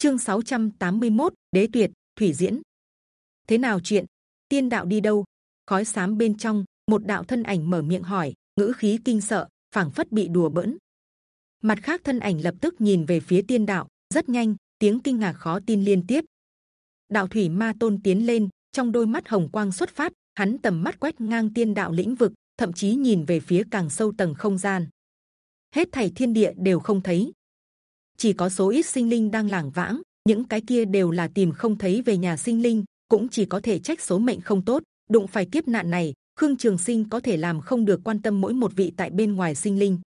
Chương 681, Đế Tuyệt, Thủy Diễn. Thế nào chuyện? Tiên đạo đi đâu? Khói sám bên trong, một đạo thân ảnh mở miệng hỏi, ngữ khí kinh sợ, phảng phất bị đùa bỡn. Mặt khác thân ảnh lập tức nhìn về phía tiên đạo, rất nhanh, tiếng kinh ngạc khó tin liên tiếp. Đạo thủy ma tôn tiến lên, trong đôi mắt hồng quang xuất phát, hắn tầm mắt quét ngang tiên đạo lĩnh vực, thậm chí nhìn về phía càng sâu tầng không gian. Hết thảy thiên địa đều không thấy, chỉ có số ít sinh linh đang lảng vãng, những cái kia đều là tìm không thấy về nhà sinh linh, cũng chỉ có thể trách số mệnh không tốt, đụng phải kiếp nạn này. Khương Trường Sinh có thể làm không được quan tâm mỗi một vị tại bên ngoài sinh linh.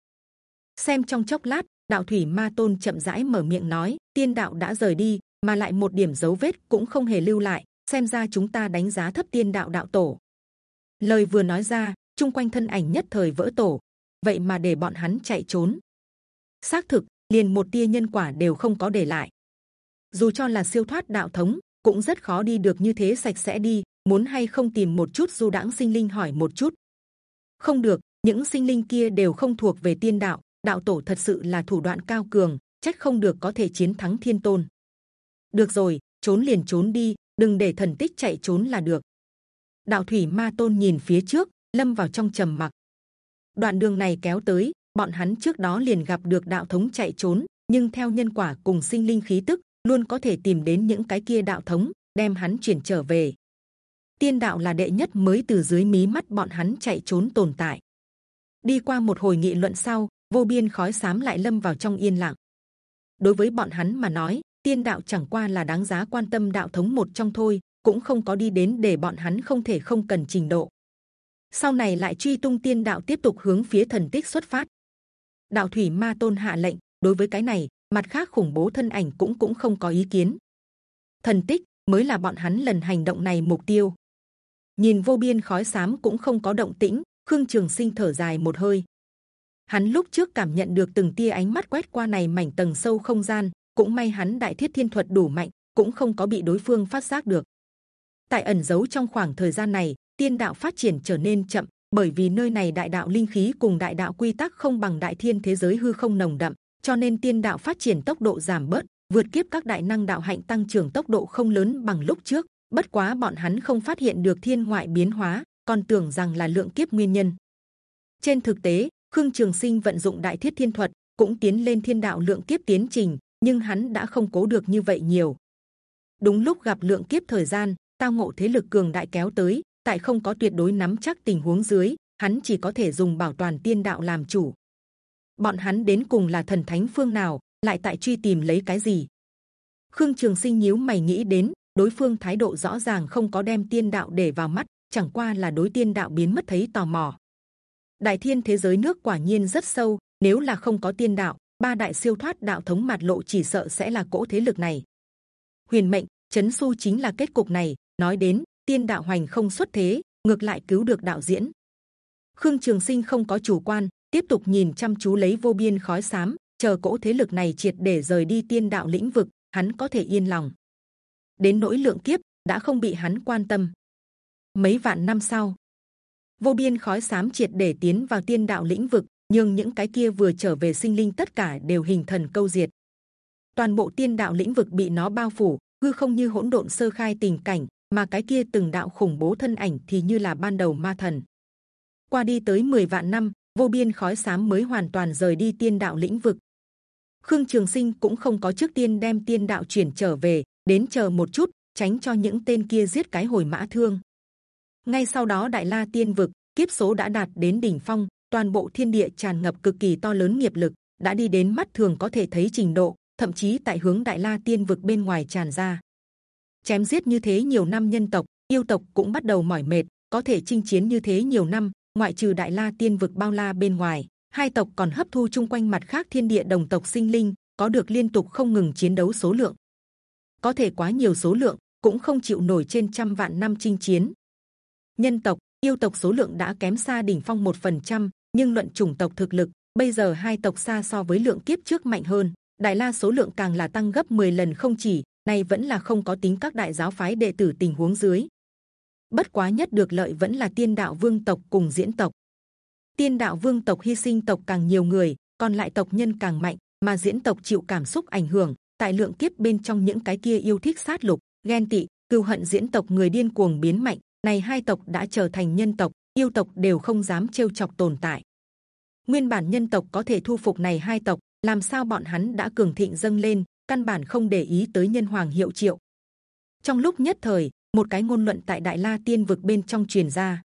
Xem trong chốc lát, đạo thủy ma tôn chậm rãi mở miệng nói: tiên đạo đã rời đi, mà lại một điểm dấu vết cũng không hề lưu lại. Xem ra chúng ta đánh giá thấp tiên đạo đạo tổ. Lời vừa nói ra, chung quanh thân ảnh nhất thời vỡ tổ. Vậy mà để bọn hắn chạy trốn. Xác thực, liền một tia nhân quả đều không có để lại. Dù cho là siêu thoát đạo thống, cũng rất khó đi được như thế sạch sẽ đi. Muốn hay không tìm một chút du đãng sinh linh hỏi một chút. Không được, những sinh linh kia đều không thuộc về tiên đạo. Đạo tổ thật sự là thủ đoạn cao cường, chắc không được có thể chiến thắng thiên tôn. Được rồi, trốn liền trốn đi, đừng để thần tích chạy trốn là được. Đạo thủy ma tôn nhìn phía trước, lâm vào trong trầm mặc. Đoạn đường này kéo tới, bọn hắn trước đó liền gặp được đạo thống chạy trốn, nhưng theo nhân quả cùng sinh linh khí tức luôn có thể tìm đến những cái kia đạo thống, đem hắn chuyển trở về. Tiên đạo là đệ nhất mới từ dưới mí mắt bọn hắn chạy trốn tồn tại. Đi qua một hồi nghị luận sau, vô biên khói sám lại lâm vào trong yên lặng. Đối với bọn hắn mà nói, tiên đạo chẳng qua là đáng giá quan tâm đạo thống một trong thôi, cũng không có đi đến để bọn hắn không thể không cần trình độ. Sau này lại truy tung tiên đạo tiếp tục hướng phía thần tích xuất phát đạo thủy ma tôn hạ lệnh. Đối với cái này, mặt khác khủng bố thân ảnh cũng cũng không có ý kiến. Thần tích mới là bọn hắn lần hành động này mục tiêu. Nhìn vô biên khói xám cũng không có động tĩnh, khương trường sinh thở dài một hơi. Hắn lúc trước cảm nhận được từng tia ánh mắt quét qua này mảnh tầng sâu không gian, cũng may hắn đại thiết thiên thuật đủ mạnh, cũng không có bị đối phương phát giác được. Tại ẩn giấu trong khoảng thời gian này, tiên đạo phát triển trở nên chậm bởi vì nơi này đại đạo linh khí cùng đại đạo quy tắc không bằng đại thiên thế giới hư không nồng đậm, cho nên tiên đạo phát triển tốc độ giảm bớt, vượt kiếp các đại năng đạo hạnh tăng trưởng tốc độ không lớn bằng lúc trước. Bất quá bọn hắn không phát hiện được thiên ngoại biến hóa, còn tưởng rằng là lượng kiếp nguyên nhân. Trên thực tế, Khương Trường Sinh vận dụng đại thiết thiên thuật cũng tiến lên thiên đạo lượng kiếp tiến trình, nhưng hắn đã không cố được như vậy nhiều. Đúng lúc gặp lượng kiếp thời gian, tao ngộ thế lực cường đại kéo tới, tại không có tuyệt đối nắm chắc tình huống dưới, hắn chỉ có thể dùng bảo toàn tiên đạo làm chủ. Bọn hắn đến cùng là thần thánh phương nào, lại tại truy tìm lấy cái gì? Khương Trường Sinh nhíu mày nghĩ đến, đối phương thái độ rõ ràng không có đem tiên đạo để vào mắt, chẳng qua là đối tiên đạo biến mất thấy tò mò. Đại thiên thế giới nước quả nhiên rất sâu, nếu là không có tiên đạo, ba đại siêu thoát đạo thống mặt lộ chỉ sợ sẽ là cỗ thế lực này. Huyền mệnh, chấn su chính là kết cục này. Nói đến tiên đạo hoành không xuất thế ngược lại cứu được đạo diễn. Khương trường sinh không có chủ quan tiếp tục nhìn chăm chú lấy vô biên khói sám, chờ cỗ thế lực này triệt để rời đi tiên đạo lĩnh vực hắn có thể yên lòng. Đến nỗi lượng kiếp đã không bị hắn quan tâm. Mấy vạn năm sau vô biên khói sám triệt để tiến vào tiên đạo lĩnh vực nhưng những cái kia vừa trở về sinh linh tất cả đều hình thần câu diệt. Toàn bộ tiên đạo lĩnh vực bị nó bao phủ hư không như hỗn độn sơ khai tình cảnh mà cái kia từng đạo khủng bố thân ảnh thì như là ban đầu ma thần. Qua đi tới 10 vạn năm, vô biên khói sám mới hoàn toàn rời đi tiên đạo lĩnh vực. Khương Trường Sinh cũng không có trước tiên đem tiên đạo chuyển trở về, đến chờ một chút, tránh cho những tên kia giết cái hồi mã thương. Ngay sau đó Đại La Tiên vực kiếp số đã đạt đến đỉnh phong, toàn bộ thiên địa tràn ngập cực kỳ to lớn nghiệp lực, đã đi đến mắt thường có thể thấy trình độ, thậm chí tại hướng Đại La Tiên vực bên ngoài tràn ra chém giết như thế nhiều năm nhân tộc, yêu tộc cũng bắt đầu mỏi mệt, có thể chinh chiến như thế nhiều năm, ngoại trừ đại la tiên vực bao la bên ngoài, hai tộc còn hấp thu chung quanh mặt khác thiên địa đồng tộc sinh linh, có được liên tục không ngừng chiến đấu số lượng. Có thể quá nhiều số lượng, cũng không chịu nổi trên trăm vạn năm chinh chiến. Nhân tộc, yêu tộc số lượng đã kém xa đỉnh phong một phần trăm, nhưng luận chủng tộc thực lực, bây giờ hai tộc xa so với lượng kiếp trước mạnh hơn. Đại la số lượng càng là tăng gấp 10 lần không chỉ này vẫn là không có tính các đại giáo phái đệ tử tình huống dưới. Bất quá nhất được lợi vẫn là tiên đạo vương tộc cùng diễn tộc. Tiên đạo vương tộc hy sinh tộc càng nhiều người, còn lại tộc nhân càng mạnh, mà diễn tộc chịu cảm xúc ảnh hưởng, tại lượng kiếp bên trong những cái kia yêu thích sát lục ghen tị cừu hận diễn tộc người điên cuồng biến mạnh này hai tộc đã trở thành nhân tộc yêu tộc đều không dám trêu chọc tồn tại nguyên bản nhân tộc có thể thu phục này hai tộc làm sao bọn hắn đã cường thịnh dâng lên căn bản không để ý tới nhân hoàng hiệu triệu. Trong lúc nhất thời, một cái ngôn luận tại đại la tiên vực bên trong truyền ra.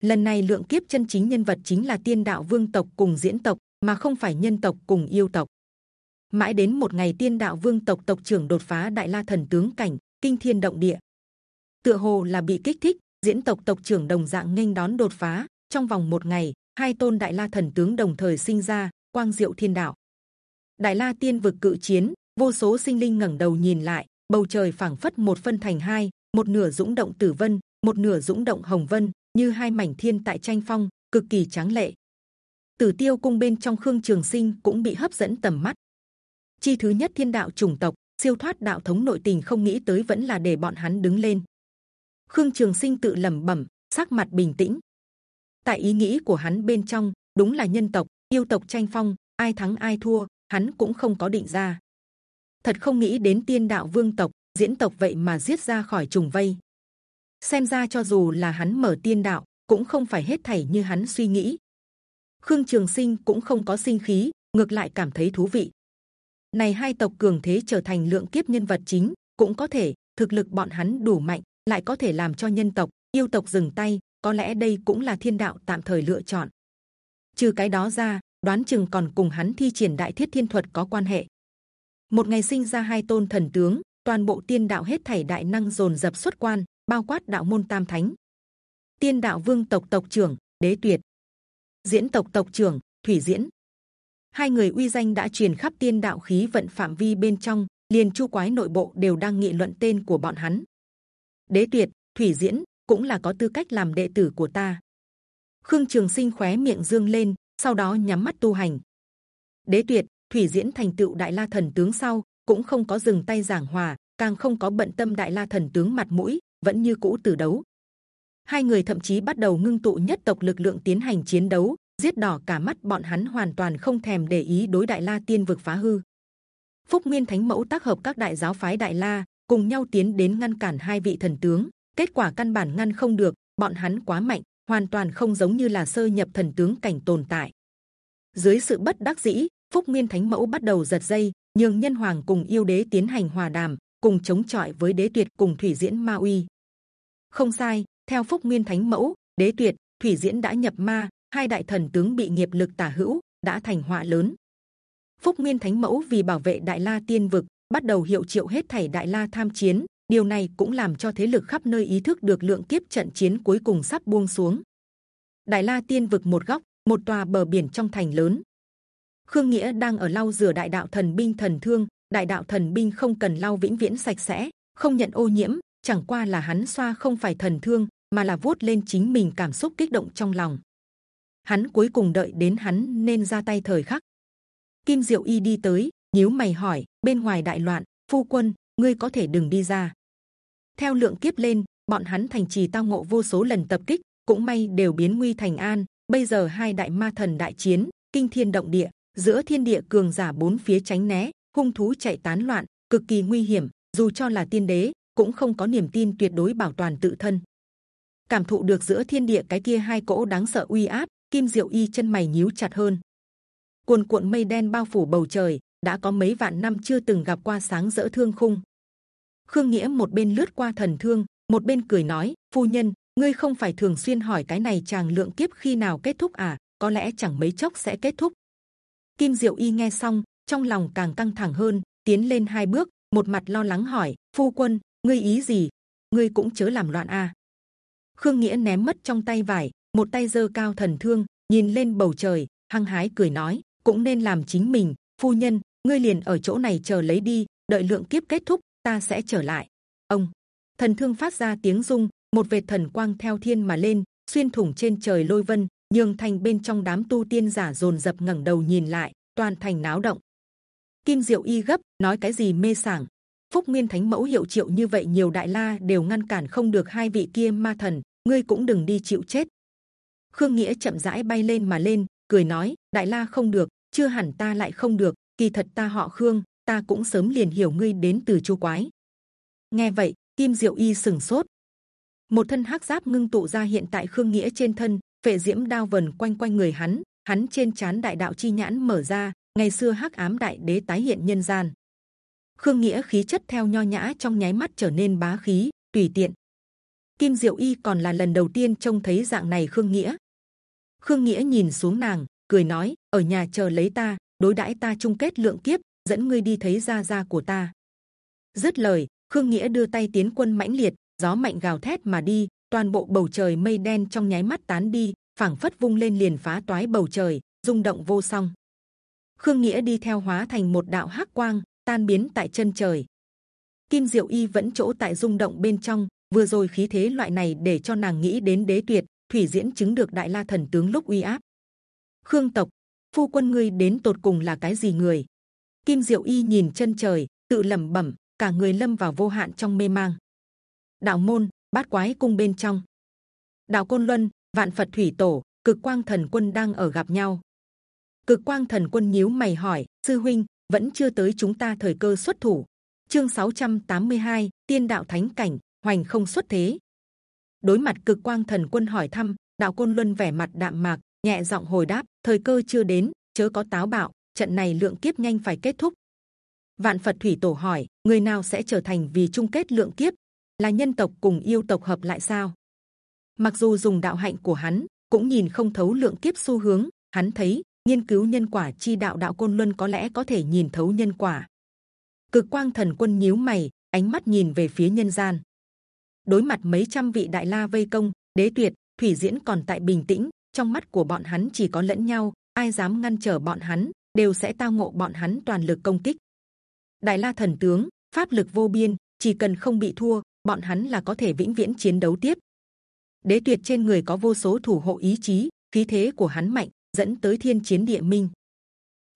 Lần này lượng kiếp chân chính nhân vật chính là tiên đạo vương tộc cùng diễn tộc, mà không phải nhân tộc cùng yêu tộc. Mãi đến một ngày tiên đạo vương tộc tộc trưởng đột phá đại la thần tướng cảnh, kinh thiên động địa. Tựa hồ là bị kích thích, diễn tộc tộc trưởng đồng dạng nghênh đón đột phá. Trong vòng một ngày, hai tôn đại la thần tướng đồng thời sinh ra, quang diệu thiên đạo. Đại la tiên vực cự chiến vô số sinh linh ngẩng đầu nhìn lại, bầu trời phảng phất một phân thành hai, một nửa dũng động tử vân, một nửa dũng động hồng vân, như hai mảnh thiên tại tranh phong, cực kỳ tráng lệ. Tử tiêu cung bên trong khương trường sinh cũng bị hấp dẫn tầm mắt. Chi thứ nhất thiên đạo chủng tộc, siêu thoát đạo thống nội tình không nghĩ tới vẫn là để bọn hắn đứng lên. Khương trường sinh tự lẩm bẩm, sắc mặt bình tĩnh. Tại ý nghĩ của hắn bên trong, đúng là nhân tộc, yêu tộc tranh phong, ai thắng ai thua, hắn cũng không có định ra thật không nghĩ đến tiên đạo vương tộc, diễn tộc vậy mà giết ra khỏi trùng vây. Xem ra cho dù là hắn mở tiên đạo, cũng không phải hết thảy như hắn suy nghĩ. Khương trường sinh cũng không có sinh khí, ngược lại cảm thấy thú vị. Này hai tộc cường thế trở thành lượng kiếp nhân vật chính, cũng có thể, thực lực bọn hắn đủ mạnh, lại có thể làm cho nhân tộc, yêu tộc dừng tay, có lẽ đây cũng là thiên đạo tạm thời lựa chọn. Trừ cái đó ra, đoán chừng còn cùng hắn thi triển đại thiết thiên thuật có quan hệ một ngày sinh ra hai tôn thần tướng, toàn bộ tiên đạo hết thảy đại năng dồn dập xuất quan, bao quát đạo môn tam thánh. Tiên đạo vương tộc tộc trưởng, đế tuyệt. Diễn tộc tộc trưởng, thủy diễn. Hai người uy danh đã truyền khắp tiên đạo khí vận phạm vi bên trong, liền chu quái nội bộ đều đang nghị luận tên của bọn hắn. Đế tuyệt, thủy diễn cũng là có tư cách làm đệ tử của ta. Khương trường sinh khóe miệng dương lên, sau đó nhắm mắt tu hành. Đế tuyệt thủy diễn thành tựu đại la thần tướng sau cũng không có dừng tay giảng hòa, càng không có bận tâm đại la thần tướng mặt mũi, vẫn như cũ từ đấu. Hai người thậm chí bắt đầu ngưng tụ nhất tộc lực lượng tiến hành chiến đấu, giết đỏ cả mắt bọn hắn hoàn toàn không thèm để ý đối đại la tiên vực phá hư. Phúc nguyên thánh mẫu tác hợp các đại giáo phái đại la cùng nhau tiến đến ngăn cản hai vị thần tướng, kết quả căn bản ngăn không được, bọn hắn quá mạnh, hoàn toàn không giống như là sơ nhập thần tướng cảnh tồn tại. Dưới sự bất đắc dĩ phúc nguyên thánh mẫu bắt đầu giật dây, nhường nhân hoàng cùng yêu đế tiến hành hòa đàm, cùng chống chọi với đế tuyệt, cùng thủy diễn ma uy. Không sai, theo phúc nguyên thánh mẫu, đế tuyệt, thủy diễn đã nhập ma, hai đại thần tướng bị nghiệp lực tả hữu, đã thành họa lớn. Phúc nguyên thánh mẫu vì bảo vệ đại la tiên vực, bắt đầu hiệu triệu hết thảy đại la tham chiến, điều này cũng làm cho thế lực khắp nơi ý thức được lượng kiếp trận chiến cuối cùng sắp buông xuống. Đại la tiên vực một góc, một tòa bờ biển trong thành lớn khương nghĩa đang ở lau rửa đại đạo thần binh thần thương, đại đạo thần binh không cần lau vĩnh viễn sạch sẽ, không nhận ô nhiễm, chẳng qua là hắn xoa không phải thần thương, mà là vuốt lên chính mình cảm xúc kích động trong lòng. Hắn cuối cùng đợi đến hắn nên ra tay thời khắc. Kim diệu y đi tới, nhíu mày hỏi, bên ngoài đại loạn, phu quân, ngươi có thể đừng đi ra. Theo lượng kiếp lên, bọn hắn thành trì tao ngộ vô số lần tập kích, cũng may đều biến nguy thành an. Bây giờ hai đại ma thần đại chiến, kinh thiên động địa giữa thiên địa cường giả bốn phía tránh né, hung thú chạy tán loạn, cực kỳ nguy hiểm, dù cho là tiên đế, cũng không có niềm tin tuyệt đối bảo toàn tự thân. Cảm thụ được giữa thiên địa cái kia hai cỗ đáng sợ uy áp, kim diệu y chân mày nhíu chặt hơn. Cuồn cuộn mây đen bao phủ bầu trời, đã có mấy vạn năm chưa từng gặp qua sáng rỡ thương khung. Khương nghĩa một bên lướt qua thần thương, một bên cười nói, phu nhân, ngươi không phải thường xuyên hỏi cái này chàng lượng kiếp khi nào kết thúc à? Có lẽ chẳng mấy chốc sẽ kết thúc kim diệu y nghe xong, trong lòng càng căng thẳng hơn, tiến lên hai bước, một mặt lo lắng hỏi, phu quân, ngươi ý gì? Ngươi cũng chớ làm loạn à khương nghĩa ném mất trong tay vải, một tay giơ cao thần thương, nhìn lên bầu trời, hăng hái cười nói, cũng nên làm chính mình, phu nhân, ngươi liền ở chỗ này chờ lấy đi, đợi lượng kiếp kết thúc, ta sẽ trở lại. Ông, thần thương phát ra tiếng rung, một vệt thần quang theo thiên mà lên, xuyên thủng trên trời lôi vân nhường thành bên trong đám tu tiên giả dồn dập ngẩng đầu nhìn lại toàn thành náo động kim diệu y gấp nói cái gì mê sảng phúc nguyên thánh mẫu hiệu triệu như vậy nhiều đại la đều ngăn cản không được hai vị kia ma thần ngươi cũng đừng đi chịu chết khương nghĩa chậm rãi bay lên mà lên cười nói đại la không được chưa hẳn ta lại không được kỳ thật ta họ khương ta cũng sớm liền hiểu ngươi đến từ chu quái. Nghe vậy, Kim Diệu Y sừng sốt. Một thân hắc giáp ngưng tụ ra hiện tại Khương Nghĩa trên thân, vệ diễm đao vần quanh quanh người hắn, hắn trên chán đại đạo chi nhãn mở ra, ngày xưa hắc ám đại đế tái hiện nhân gian. Khương Nghĩa khí chất theo nho nhã trong nháy mắt trở nên bá khí, tùy tiện. Kim Diệu Y còn là lần đầu tiên trông thấy dạng này Khương Nghĩa. Khương Nghĩa nhìn xuống nàng, cười nói: ở nhà chờ lấy ta, đối đãi ta chung kết lượng kiếp, dẫn ngươi đi thấy gia gia của ta. Dứt lời, Khương Nghĩa đưa tay tiến quân mãnh liệt, gió mạnh gào thét mà đi, toàn bộ bầu trời mây đen trong nháy mắt tán đi, phảng phất vung lên liền phá toái bầu trời, rung động vô song. Khương Nghĩa đi theo hóa thành một đạo hắc quang, tan biến tại chân trời. Kim Diệu Y vẫn chỗ tại rung động bên trong, vừa rồi khí thế loại này để cho nàng nghĩ đến đế tuyệt, thủy diễn chứng được đại la thần tướng lúc uy áp. Khương tộc, phu quân ngươi đến tột cùng là cái gì người? Kim Diệu Y nhìn chân trời, tự lẩm bẩm, cả người lâm vào vô hạn trong mê mang. Đạo môn, bát quái cung bên trong, đạo côn luân, vạn Phật thủy tổ, cực quang thần quân đang ở gặp nhau. Cực quang thần quân nhíu mày hỏi, sư huynh vẫn chưa tới chúng ta thời cơ xuất thủ. Chương 682, tiên đạo thánh cảnh, hoành không xuất thế. Đối mặt cực quang thần quân hỏi thăm, đạo côn luân vẻ mặt đạm mạc, nhẹ giọng hồi đáp: thời cơ chưa đến, chớ có táo bạo. Trận này lượng kiếp nhanh phải kết thúc. Vạn Phật thủy tổ hỏi: người nào sẽ trở thành vì chung kết lượng kiếp? Là nhân tộc cùng yêu tộc hợp lại sao? Mặc dù dùng đạo hạnh của hắn, cũng nhìn không thấu lượng kiếp xu hướng. Hắn thấy nghiên cứu nhân quả chi đạo đạo côn luân có lẽ có thể nhìn thấu nhân quả. Cực quang thần quân nhíu mày, ánh mắt nhìn về phía nhân gian. Đối mặt mấy trăm vị đại la vây công, đế tuyệt, thủy diễn còn tại bình tĩnh. Trong mắt của bọn hắn chỉ có lẫn nhau, ai dám ngăn trở bọn hắn, đều sẽ tao ngộ bọn hắn toàn lực công kích. Đại la thần tướng, pháp lực vô biên, chỉ cần không bị thua, bọn hắn là có thể vĩnh viễn chiến đấu tiếp. Đế tuyệt trên người có vô số thủ hộ ý chí, khí thế của hắn mạnh, dẫn tới thiên chiến địa minh.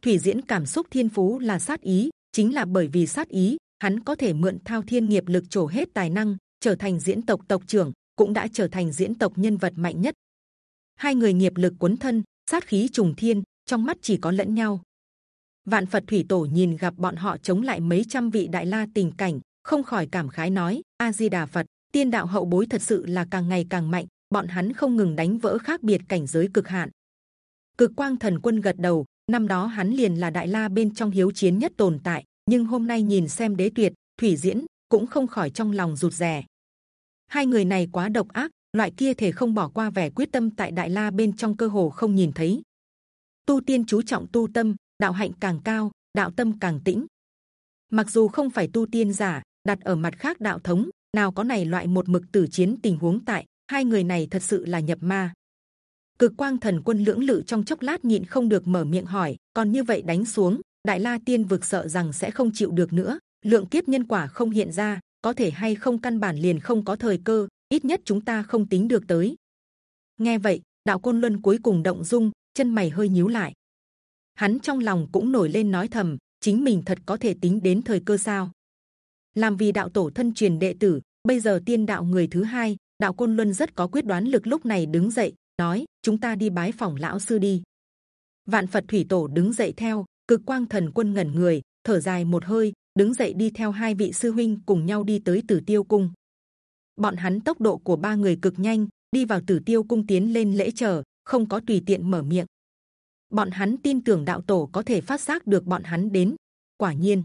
Thủy diễn cảm xúc thiên phú là sát ý, chính là bởi vì sát ý, hắn có thể mượn thao thiên nghiệp lực trổ hết tài năng, trở thành diễn tộc tộc trưởng, cũng đã trở thành diễn tộc nhân vật mạnh nhất. Hai người nghiệp lực cuốn thân, sát khí trùng thiên, trong mắt chỉ có lẫn nhau. Vạn Phật thủy tổ nhìn gặp bọn họ chống lại mấy trăm vị đại la tình cảnh, không khỏi cảm khái nói: A Di Đà Phật, tiên đạo hậu bối thật sự là càng ngày càng mạnh, bọn hắn không ngừng đánh vỡ khác biệt cảnh giới cực hạn, cực quang thần quân gật đầu năm đó hắn liền là đại la bên trong hiếu chiến nhất tồn tại nhưng hôm nay nhìn xem đế tuyệt thủy diễn cũng không khỏi trong lòng rụt rè. Hai người này quá độc ác loại kia thể không bỏ qua vẻ quyết tâm tại đại la bên trong cơ hồ không nhìn thấy. Tu tiên chú trọng tu tâm đạo hạnh càng cao đạo tâm càng tĩnh. Mặc dù không phải tu tiên giả đặt ở mặt khác đạo thống, nào có này loại một mực tử chiến tình huống tại, hai người này thật sự là nhập ma. Cực quang thần quân lưỡng lự trong chốc lát nhịn không được mở miệng hỏi, còn như vậy đánh xuống, đại la tiên vực sợ rằng sẽ không chịu được nữa, lượng kiếp nhân quả không hiện ra, có thể hay không căn bản liền không có thời cơ, ít nhất chúng ta không tính được tới. Nghe vậy, đạo côn luân cuối cùng động dung, chân mày hơi nhíu lại. Hắn trong lòng cũng nổi lên nói thầm, chính mình thật có thể tính đến thời cơ sao? Làm vì đạo tổ thân truyền đệ tử, bây giờ tiên đạo người thứ hai, đạo côn luân rất có quyết đoán lực lúc này đứng dậy, nói, chúng ta đi bái phòng lão sư đi. Vạn phật thủy tổ đứng dậy theo, cực quang thần quân ngẩn người, thở dài một hơi, đứng dậy đi theo hai vị sư huynh cùng nhau đi tới tử tiêu cung. Bọn hắn tốc độ của ba người cực nhanh, đi vào tử tiêu cung tiến lên lễ chờ, không có tùy tiện mở miệng. Bọn hắn tin tưởng đạo tổ có thể phát giác được bọn hắn đến. Quả nhiên,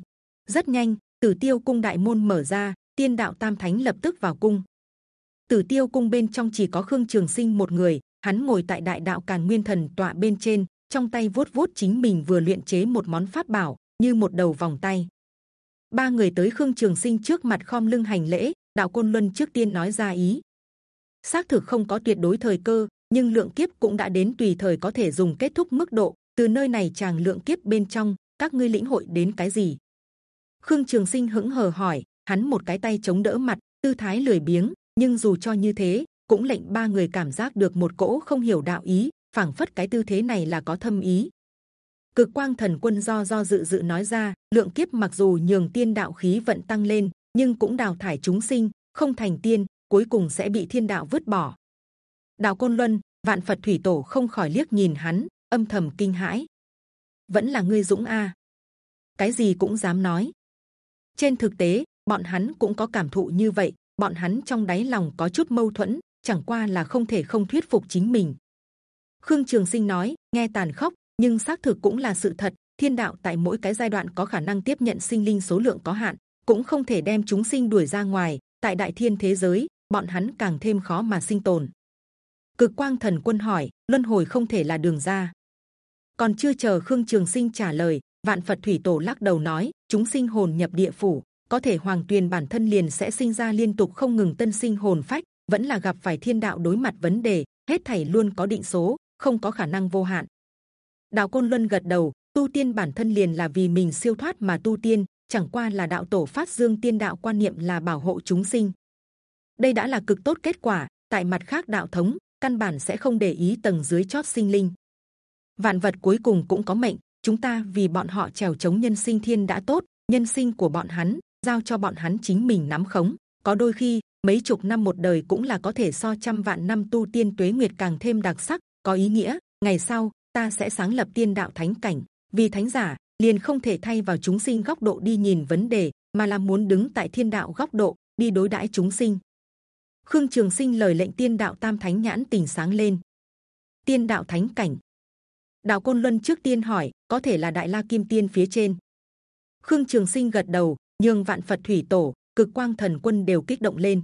rất nhanh tử tiêu cung đại môn mở ra, tiên đạo tam thánh lập tức vào cung. Tử tiêu cung bên trong chỉ có khương trường sinh một người, hắn ngồi tại đại đạo càn nguyên thần tọa bên trên, trong tay vuốt vuốt chính mình vừa luyện chế một món pháp bảo, như một đầu vòng tay. Ba người tới khương trường sinh trước mặt khom lưng hành lễ, đạo côn luân trước tiên nói ra ý. Xác thực không có tuyệt đối thời cơ, nhưng lượng kiếp cũng đã đến tùy thời có thể dùng kết thúc mức độ, từ nơi này chàng lượng kiếp bên trong, các ngươi lĩnh hội đến cái gì? Khương trường sinh hững hờ hỏi hắn một cái tay chống đỡ mặt tư thái lười biếng nhưng dù cho như thế cũng lệnh ba người cảm giác được một cỗ không hiểu đạo ý, phảng phất cái tư thế này là có thâm ý. Cực quang thần quân do do dự dự nói ra, lượng kiếp mặc dù nhường tiên đạo khí vận tăng lên, nhưng cũng đào thải chúng sinh, không thành tiên, cuối cùng sẽ bị thiên đạo vứt bỏ. Đạo côn luân, vạn Phật thủy tổ không khỏi liếc nhìn hắn, âm thầm kinh hãi. Vẫn là ngươi dũng a. cái gì cũng dám nói. Trên thực tế, bọn hắn cũng có cảm thụ như vậy. Bọn hắn trong đáy lòng có chút mâu thuẫn, chẳng qua là không thể không thuyết phục chính mình. Khương Trường Sinh nói, nghe tàn khốc, nhưng xác thực cũng là sự thật. Thiên đạo tại mỗi cái giai đoạn có khả năng tiếp nhận sinh linh số lượng có hạn, cũng không thể đem chúng sinh đuổi ra ngoài. Tại đại thiên thế giới, bọn hắn càng thêm khó mà sinh tồn. Cực Quang Thần Quân hỏi, luân hồi không thể là đường ra. Còn chưa chờ Khương Trường Sinh trả lời, Vạn Phật Thủy Tổ lắc đầu nói, chúng sinh hồn nhập địa phủ, có thể Hoàng Tuyền bản thân liền sẽ sinh ra liên tục không ngừng tân sinh hồn phách, vẫn là gặp phải thiên đạo đối mặt vấn đề, hết thảy luôn có định số, không có khả năng vô hạn. Đạo Côn Luân gật đầu, tu tiên bản thân liền là vì mình siêu thoát mà tu tiên, chẳng qua là đạo tổ phát dương tiên đạo quan niệm là bảo hộ chúng sinh. Đây đã là cực tốt kết quả. Tại mặt khác đạo thống, căn bản sẽ không để ý tầng dưới chót sinh linh. Vạn vật cuối cùng cũng có mệnh, chúng ta vì bọn họ trèo chống nhân sinh thiên đã tốt, nhân sinh của bọn hắn giao cho bọn hắn chính mình nắm khống. Có đôi khi mấy chục năm một đời cũng là có thể so trăm vạn năm tu tiên tuế nguyệt càng thêm đặc sắc, có ý nghĩa. Ngày sau ta sẽ sáng lập tiên đạo thánh cảnh, vì thánh giả liền không thể thay vào chúng sinh góc độ đi nhìn vấn đề, mà là muốn đứng tại thiên đạo góc độ đi đối đãi chúng sinh. Khương Trường Sinh lời lệnh tiên đạo tam thánh nhãn tình sáng lên. Tiên đạo thánh cảnh. Đạo Côn Luân trước tiên hỏi, có thể là Đại La Kim Tiên phía trên. Khương Trường Sinh gật đầu, nhưng vạn Phật thủy tổ, cực quang thần quân đều kích động lên.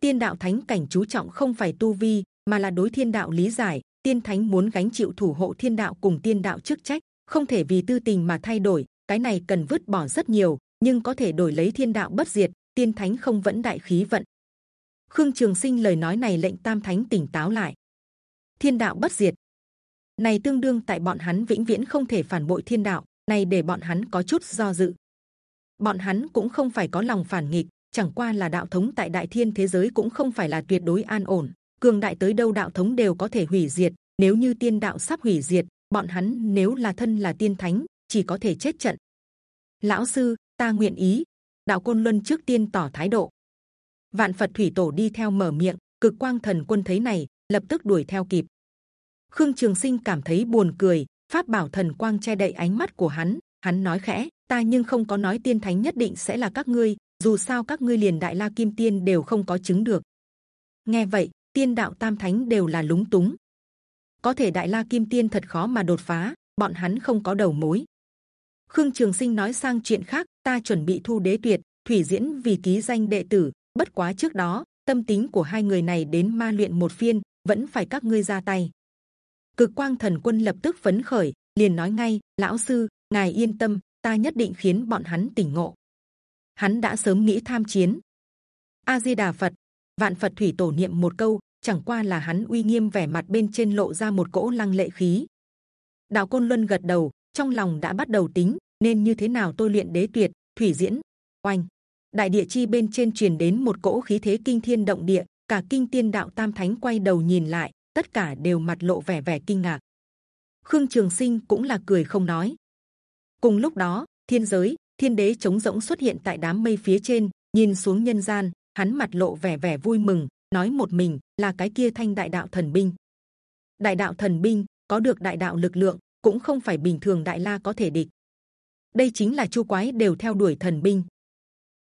Tiên đạo thánh cảnh chú trọng không phải tu vi, mà là đối thiên đạo lý giải. Tiên thánh muốn gánh chịu thủ hộ thiên đạo cùng tiên đạo chức trách, không thể vì tư tình mà thay đổi. Cái này cần vứt bỏ rất nhiều, nhưng có thể đổi lấy thiên đạo bất diệt. Tiên thánh không vẫn đại khí vận, Khương Trường Sinh lời nói này lệnh Tam Thánh tỉnh táo lại. Thiên đạo bất diệt, này tương đương tại bọn hắn vĩnh viễn không thể phản bội thiên đạo, này để bọn hắn có chút do dự. Bọn hắn cũng không phải có lòng phản nghịch, chẳng qua là đạo thống tại đại thiên thế giới cũng không phải là tuyệt đối an ổn, cường đại tới đâu đạo thống đều có thể hủy diệt. Nếu như tiên đạo sắp hủy diệt, bọn hắn nếu là thân là tiên thánh, chỉ có thể chết trận. Lão sư, ta nguyện ý. Đạo côn luân trước tiên tỏ thái độ vạn phật thủy tổ đi theo mở miệng cực quang thần quân thấy này lập tức đuổi theo kịp khương trường sinh cảm thấy buồn cười, pháp bảo thần quang che đậy ánh mắt của hắn. Hắn nói khẽ, ta nhưng không có nói tiên thánh nhất định sẽ là các ngươi, dù sao các ngươi liền đại la kim tiên đều không có chứng được. Nghe vậy, tiên đạo tam thánh đều là lúng túng. Có thể đại la kim tiên thật khó mà đột phá, bọn hắn không có đầu mối. Khương trường sinh nói sang chuyện khác, ta chuẩn bị thu đế tuyệt, thủy diễn vì ký danh đệ tử, bất quá trước đó, tâm tính của hai người này đến ma luyện một phiên, vẫn phải các ngươi ra tay cực quang thần quân lập tức phấn khởi, liền nói ngay, lão sư, ngài yên tâm, ta nhất định khiến bọn hắn tỉnh ngộ. Hắn đã sớm nghĩ tham chiến. A di đà phật, vạn phật thủy tổ niệm một câu, chẳng qua là hắn uy nghiêm vẻ mặt bên trên lộ ra một cỗ lăng lệ khí. Đạo côn luân gật đầu, trong lòng đã bắt đầu tính, nên như thế nào tôi luyện đế tuyệt, thủy diễn, oanh. Đại địa chi bên trên truyền đến một cỗ khí thế kinh thiên động địa, cả kinh tiên đạo tam thánh quay đầu nhìn lại tất cả đều mặt lộ vẻ vẻ kinh ngạc. Khương trường sinh cũng là cười không nói. Cùng lúc đó, thiên giới, thiên đế chống rỗng xuất hiện tại đám mây phía trên, nhìn xuống nhân gian, hắn mặt lộ vẻ vẻ vui mừng, nói một mình, là cái kia thanh đại đạo thần binh. Đại đạo thần binh, có được đại đạo lực lượng, cũng không phải bình thường đại la có thể địch. Đây chính là chu quái đều theo đuổi thần binh.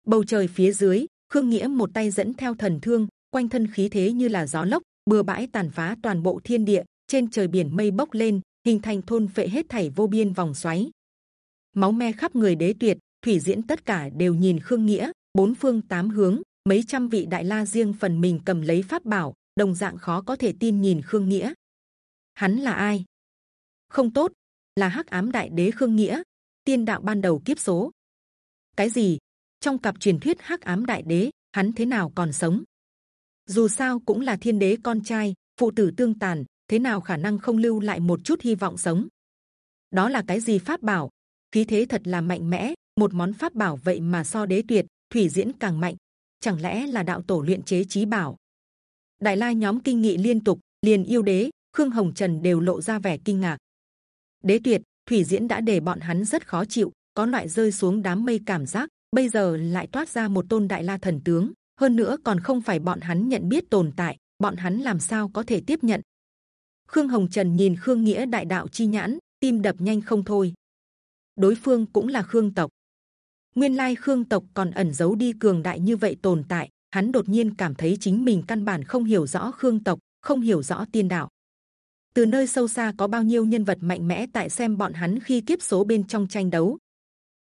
Bầu trời phía dưới, khương nghĩa một tay dẫn theo thần thương, quanh thân khí thế như là gió lốc bừa bãi tàn phá toàn bộ thiên địa, trên trời biển mây bốc lên, hình thành thôn phệ hết thảy vô biên vòng xoáy. Máu me khắp người đế tuyệt, thủy diễn tất cả đều nhìn khương nghĩa, bốn phương tám hướng, mấy trăm vị đại la riêng phần mình cầm lấy pháp bảo, đồng dạng khó có thể tin nhìn khương nghĩa. Hắn là ai? Không tốt, là hắc ám đại đế khương nghĩa, tiên đạo ban đầu kiếp số. Cái gì? Trong cặp truyền thuyết hắc ám đại đế, hắn thế nào còn sống? Dù sao cũng là thiên đế con trai, phụ tử tương tàn, thế nào khả năng không lưu lại một chút hy vọng sống? Đó là cái gì pháp bảo? Khí thế thật là mạnh mẽ, một món pháp bảo vậy mà so đế tuyệt, thủy diễn càng mạnh. Chẳng lẽ là đạo tổ luyện chế trí bảo? Đại la nhóm kinh nghị liên tục, liền yêu đế, khương hồng trần đều lộ ra vẻ kinh ngạc. Đế tuyệt, thủy diễn đã để bọn hắn rất khó chịu, có loại rơi xuống đám mây cảm giác, bây giờ lại toát ra một tôn đại la thần tướng hơn nữa còn không phải bọn hắn nhận biết tồn tại, bọn hắn làm sao có thể tiếp nhận? Khương hồng trần nhìn khương nghĩa đại đạo chi nhãn, tim đập nhanh không thôi. Đối phương cũng là khương tộc. Nguyên lai khương tộc còn ẩn giấu đi cường đại như vậy tồn tại, hắn đột nhiên cảm thấy chính mình căn bản không hiểu rõ khương tộc, không hiểu rõ tiên đạo. Từ nơi sâu xa có bao nhiêu nhân vật mạnh mẽ tại xem bọn hắn khi kiếp số bên trong tranh đấu.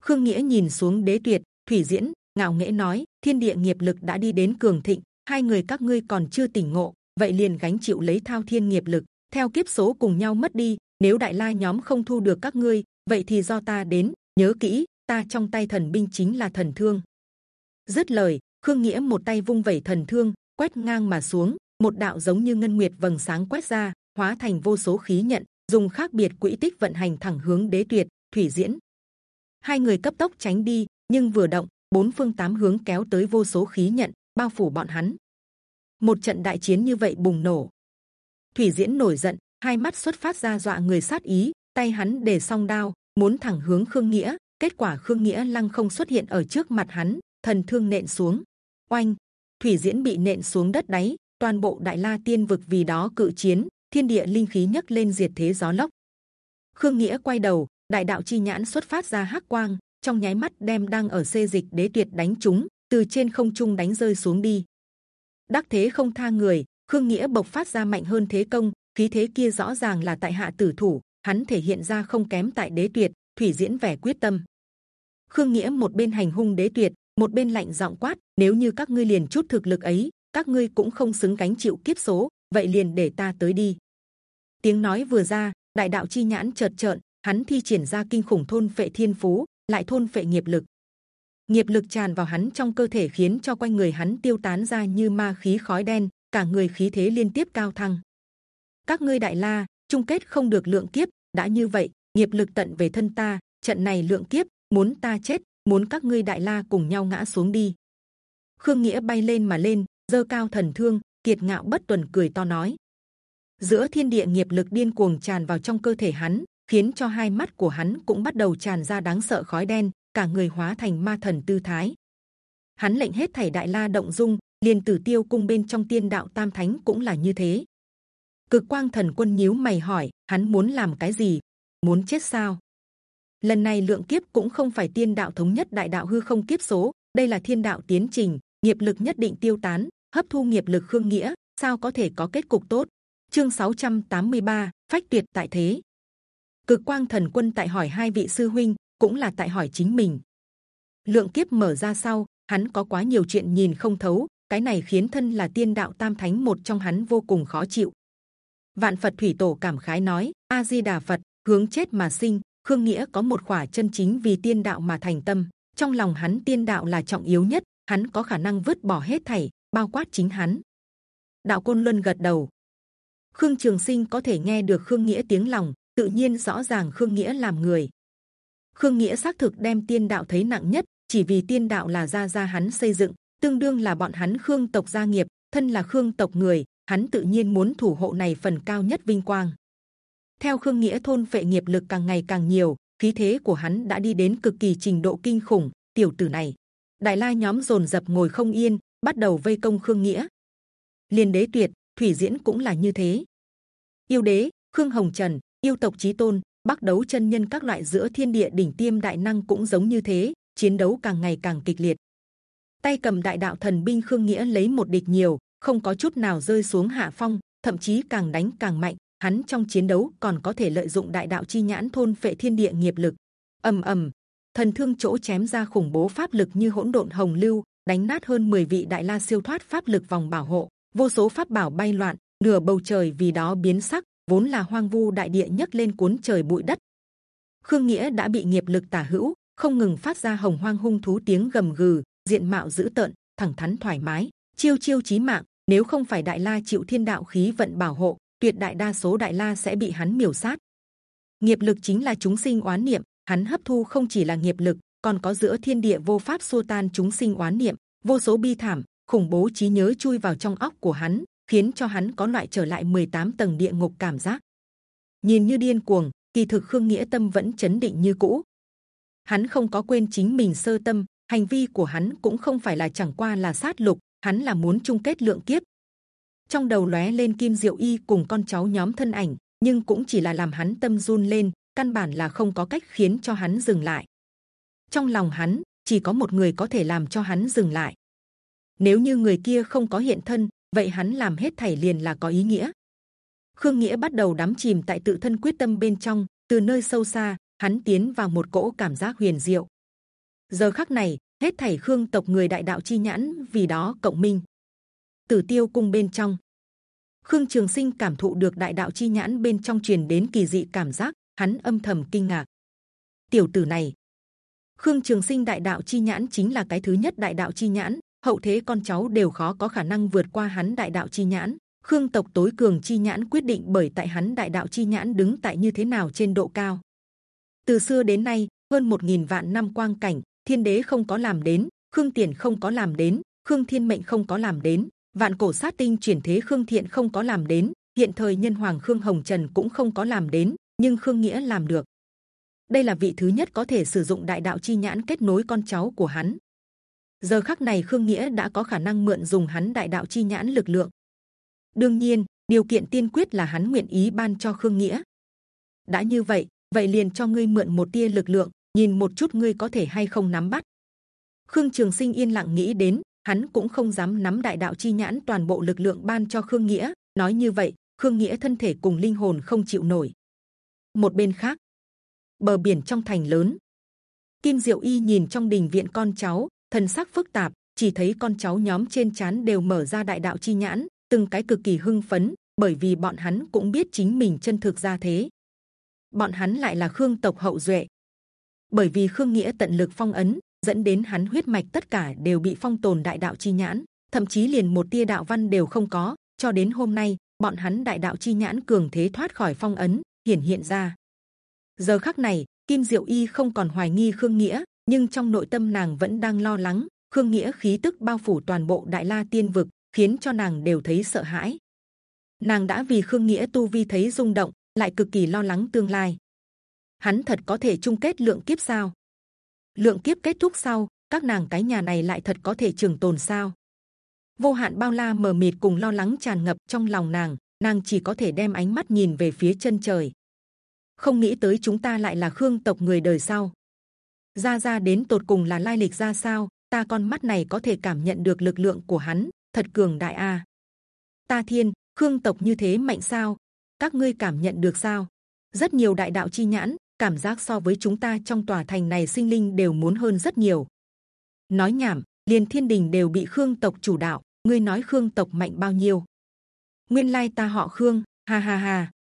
Khương nghĩa nhìn xuống đế tuyệt, thủy diễn ngạo nghễ nói, thiên địa nghiệp lực đã đi đến cường thịnh, hai người các ngươi còn chưa tỉnh ngộ, vậy liền gánh chịu lấy thao thiên nghiệp lực, theo kiếp số cùng nhau mất đi, nếu đại la nhóm không thu được các ngươi, vậy thì do ta đến, nhớ kỹ, ta trong tay thần binh chính là thần thương. Dứt lời, khương nghĩa một tay vung vẩy thần thương, quét ngang mà xuống, một đạo giống như ngân nguyệt vầng sáng quét ra, hóa thành vô số khí nhận, dùng khác biệt quỹ tích vận hành thẳng hướng đế tuyệt, thủy diễn. Hai người cấp tốc tránh đi, nhưng vừa động bốn phương tám hướng kéo tới vô số khí nhận, bao phủ bọn hắn. Một trận đại chiến như vậy bùng nổ. Thủy diễn nổi giận, hai mắt xuất phát ra dọa người sát ý, tay hắn để song đao, muốn thẳng hướng khương nghĩa, kết quả khương nghĩa lăng không xuất hiện ở trước mặt hắn, thần thương nện xuống. Oanh! Thủy diễn bị nện xuống đất đáy, toàn bộ đại la tiên vực vì đó cự chiến, thiên địa linh khí nhấc lên diệt thế gió lốc. Khương nghĩa quay đầu, đại đạo chi nhãn xuất phát ra hắc quang trong nháy mắt đem đang ở xê dịch đế tuyệt đánh chúng từ trên không trung đánh rơi xuống đi. Đắc thế không tha người, khương nghĩa bộc phát ra mạnh hơn thế công, khí thế kia rõ ràng là tại hạ tử thủ, hắn thể hiện ra không kém tại đế tuyệt thủy diễn vẻ quyết tâm. Khương nghĩa một bên hành hung đế tuyệt một bên lạnh giọng quát, nếu như các ngươi liền chút thực lực ấy, các ngươi cũng không xứng cánh chịu kiếp số, vậy liền để ta tới đi. Tiếng nói vừa ra, đại đạo chi nhãn chợt trợn, hắn thi triển ra kinh khủng thôn phệ thiên phú lại thôn phệ nghiệp lực. Nghiệp lực tràn vào hắn trong cơ thể khiến cho quanh người hắn tiêu tán ra như ma khí khói đen, cả người khí thế liên tiếp cao thăng. Các ngươi đại la, chung kết không được lượng kiếp, đã như vậy, nghiệp lực tận về thân ta, trận này lượng kiếp, muốn ta chết, muốn các ngươi đại la cùng nhau ngã xuống đi. Khương nghĩa bay lên mà lên, dơ cao thần thương, kiệt ngạo bất tuần cười to nói. Giữa thiên địa nghiệp lực điên cuồng tràn vào trong cơ thể hắn khiến cho hai mắt của hắn cũng bắt đầu tràn ra đáng sợ khói đen cả người hóa thành ma thần tư thái. Hắn lệnh hết thảy đại la động dung liền tử tiêu cung bên trong tiên đạo tam thánh cũng là như thế. Cực quang thần quân nhíu mày hỏi hắn muốn làm cái gì? Muốn chết sao? Lần này lượng kiếp cũng không phải tiên đạo thống nhất đại đạo hư không kiếp số đây là thiên đạo tiến trình nghiệp lực nhất định tiêu tán hấp thu nghiệp lực khương nghĩa sao có thể có kết cục tốt? Chương 683, phách tuyệt tại thế cực quang thần quân tại hỏi hai vị sư huynh, cũng là tại hỏi chính mình. Lượng kiếp mở ra sau, hắn có quá nhiều chuyện nhìn không thấu, cái này khiến thân là tiên đạo tam thánh một trong hắn vô cùng khó chịu. Vạn phật thủy tổ cảm khái nói a di đà phật, hướng chết mà sinh, khương nghĩa có một khỏa chân chính vì tiên đạo mà thành tâm, trong lòng hắn tiên đạo là trọng yếu nhất, hắn có khả năng vứt bỏ hết thảy, bao quát chính hắn. Đạo côn luân gật đầu. Khương trường sinh có thể nghe được khương nghĩa tiếng lòng tự nhiên rõ ràng khương nghĩa làm người. Khương nghĩa xác thực đem tiên đạo thấy nặng nhất, chỉ vì tiên đạo là gia gia hắn xây dựng, tương đương là bọn hắn khương tộc gia nghiệp, thân là khương tộc người, hắn tự nhiên muốn thủ hộ này phần cao nhất vinh quang. Theo khương nghĩa thôn phệ nghiệp lực càng ngày càng nhiều, khí thế của hắn đã đi đến cực kỳ trình độ kinh khủng, tiểu tử này. Đại la nhóm dồn dập ngồi không yên, bắt đầu vây công khương nghĩa. Liên đế tuyệt, thủy diễn cũng là như thế. Yêu đế, khương hồng trần yêu tộc chí tôn, bắc đấu chân nhân các loại giữa thiên địa đỉnh tiêm đại năng cũng giống như thế, chiến đấu càng ngày càng kịch liệt. Tay cầm đại đạo thần binh khương nghĩa lấy một địch nhiều, không có chút nào rơi xuống hạ phong, thậm chí càng đánh càng mạnh, hắn trong chiến đấu còn có thể lợi dụng đại đạo chi nhãn thôn phệ thiên địa nghiệp lực. Ầm ầm, thần thương chỗ chém ra khủng bố pháp lực như hỗn độn hồng lưu, đánh nát hơn 10 vị đại la siêu thoát pháp lực vòng bảo hộ, vô số pháp bảo bay loạn, nửa bầu trời vì đó biến sắc vốn là hoang vu đại địa nhấc lên cuốn trời bụi đất. Khương nghĩa đã bị nghiệp lực tả hữu, không ngừng phát ra hồng hoang hung thú tiếng gầm gừ, diện mạo dữ tợn, thẳng thắn thoải mái. Chiêu chiêu chí mạng, nếu không phải đại la chịu thiên đạo khí vận bảo hộ, tuyệt đại đa số đại la sẽ bị hắn miểu sát. Nghiệp lực chính là chúng sinh oán niệm, hắn hấp thu không chỉ là nghiệp lực, còn có giữa thiên địa vô pháp xua tan chúng sinh oán niệm. Vô số bi thảm, khủng bố trí nhớ chui vào trong óc của hắn khiến cho hắn có loại trở lại 18 tầng địa ngục cảm giác nhìn như điên cuồng kỳ thực khương nghĩa tâm vẫn chấn định như cũ hắn không có quên chính mình sơ tâm hành vi của hắn cũng không phải là chẳng qua là sát lục hắn là muốn chung kết lượng kiếp trong đầu lóe lên kim diệu y cùng con cháu nhóm thân ảnh nhưng cũng chỉ là làm hắn tâm run lên căn bản là không có cách khiến cho hắn dừng lại. Trong lòng hắn chỉ có một người có thể làm cho hắn dừng lại. Nếu như người kia không có hiện thân, vậy hắn làm hết thảy liền là có ý nghĩa. Khương Nghĩa bắt đầu đắm chìm tại tự thân quyết tâm bên trong, từ nơi sâu xa, hắn tiến vào một cỗ cảm giác huyền diệu. Giờ khắc này, hết thảy Khương tộc người đại đạo chi nhãn vì đó cộng minh. Tử Tiêu cung bên trong, Khương Trường Sinh cảm thụ được đại đạo chi nhãn bên trong truyền đến kỳ dị cảm giác, hắn âm thầm kinh ngạc. Tiểu tử này, Khương Trường Sinh đại đạo chi nhãn chính là cái thứ nhất đại đạo chi nhãn, hậu thế con cháu đều khó có khả năng vượt qua hắn đại đạo chi nhãn. Khương tộc tối cường chi nhãn quyết định bởi tại hắn đại đạo chi nhãn đứng tại như thế nào trên độ cao. Từ xưa đến nay hơn một nghìn vạn năm quang cảnh, thiên đế không có làm đến, khương tiền không có làm đến, khương thiên mệnh không có làm đến, vạn cổ sát tinh chuyển thế khương thiện không có làm đến, hiện thời nhân hoàng khương hồng trần cũng không có làm đến, nhưng khương nghĩa làm được. Đây là vị thứ nhất có thể sử dụng đại đạo chi nhãn kết nối con cháu của hắn. Giờ khắc này khương nghĩa đã có khả năng mượn dùng hắn đại đạo chi nhãn lực lượng. đương nhiên điều kiện tiên quyết là hắn nguyện ý ban cho khương nghĩa. đã như vậy, vậy liền cho ngươi mượn một tia lực lượng, nhìn một chút ngươi có thể hay không nắm bắt. Khương Trường Sinh yên lặng nghĩ đến, hắn cũng không dám nắm đại đạo chi nhãn toàn bộ lực lượng ban cho Khương Nghĩa. Nói như vậy, Khương Nghĩa thân thể cùng linh hồn không chịu nổi. Một bên khác, bờ biển trong thành lớn, Kim Diệu Y nhìn trong đình viện con cháu, thần sắc phức tạp, chỉ thấy con cháu nhóm trên chán đều mở ra đại đạo chi nhãn, từng cái cực kỳ hưng phấn, bởi vì bọn hắn cũng biết chính mình chân thực ra thế. Bọn hắn lại là Khương tộc hậu duệ, bởi vì Khương Nghĩa tận lực phong ấn, dẫn đến hắn huyết mạch tất cả đều bị phong tồn đại đạo chi nhãn, thậm chí liền một tia đạo văn đều không có. Cho đến hôm nay, bọn hắn đại đạo chi nhãn cường thế thoát khỏi phong ấn, hiển hiện ra. Giờ khắc này, Kim Diệu Y không còn hoài nghi Khương Nghĩa, nhưng trong nội tâm nàng vẫn đang lo lắng. Khương Nghĩa khí tức bao phủ toàn bộ Đại La Tiên vực, khiến cho nàng đều thấy sợ hãi. Nàng đã vì Khương Nghĩa tu vi thấy rung động, lại cực kỳ lo lắng tương lai hắn thật có thể chung kết lượng kiếp sao? Lượng kiếp kết thúc sau, các nàng cái nhà này lại thật có thể trường tồn sao? Vô hạn bao la mờ mịt cùng lo lắng tràn ngập trong lòng nàng, nàng chỉ có thể đem ánh mắt nhìn về phía chân trời. Không nghĩ tới chúng ta lại là khương tộc người đời sau gia gia đến tột cùng là lai lịch ra sao? Ta con mắt này có thể cảm nhận được lực lượng của hắn, thật cường đại a. Ta thiên, khương tộc như thế mạnh sao? Các ngươi cảm nhận được sao? Rất nhiều đại đạo chi nhãn, cảm giác so với chúng ta trong tòa thành này sinh linh đều muốn hơn rất nhiều. Nói nhảm, liền thiên đình đều bị khương tộc chủ đạo. Ngươi nói khương tộc mạnh bao nhiêu? Nguyên lai ta họ khương, ha ha ha.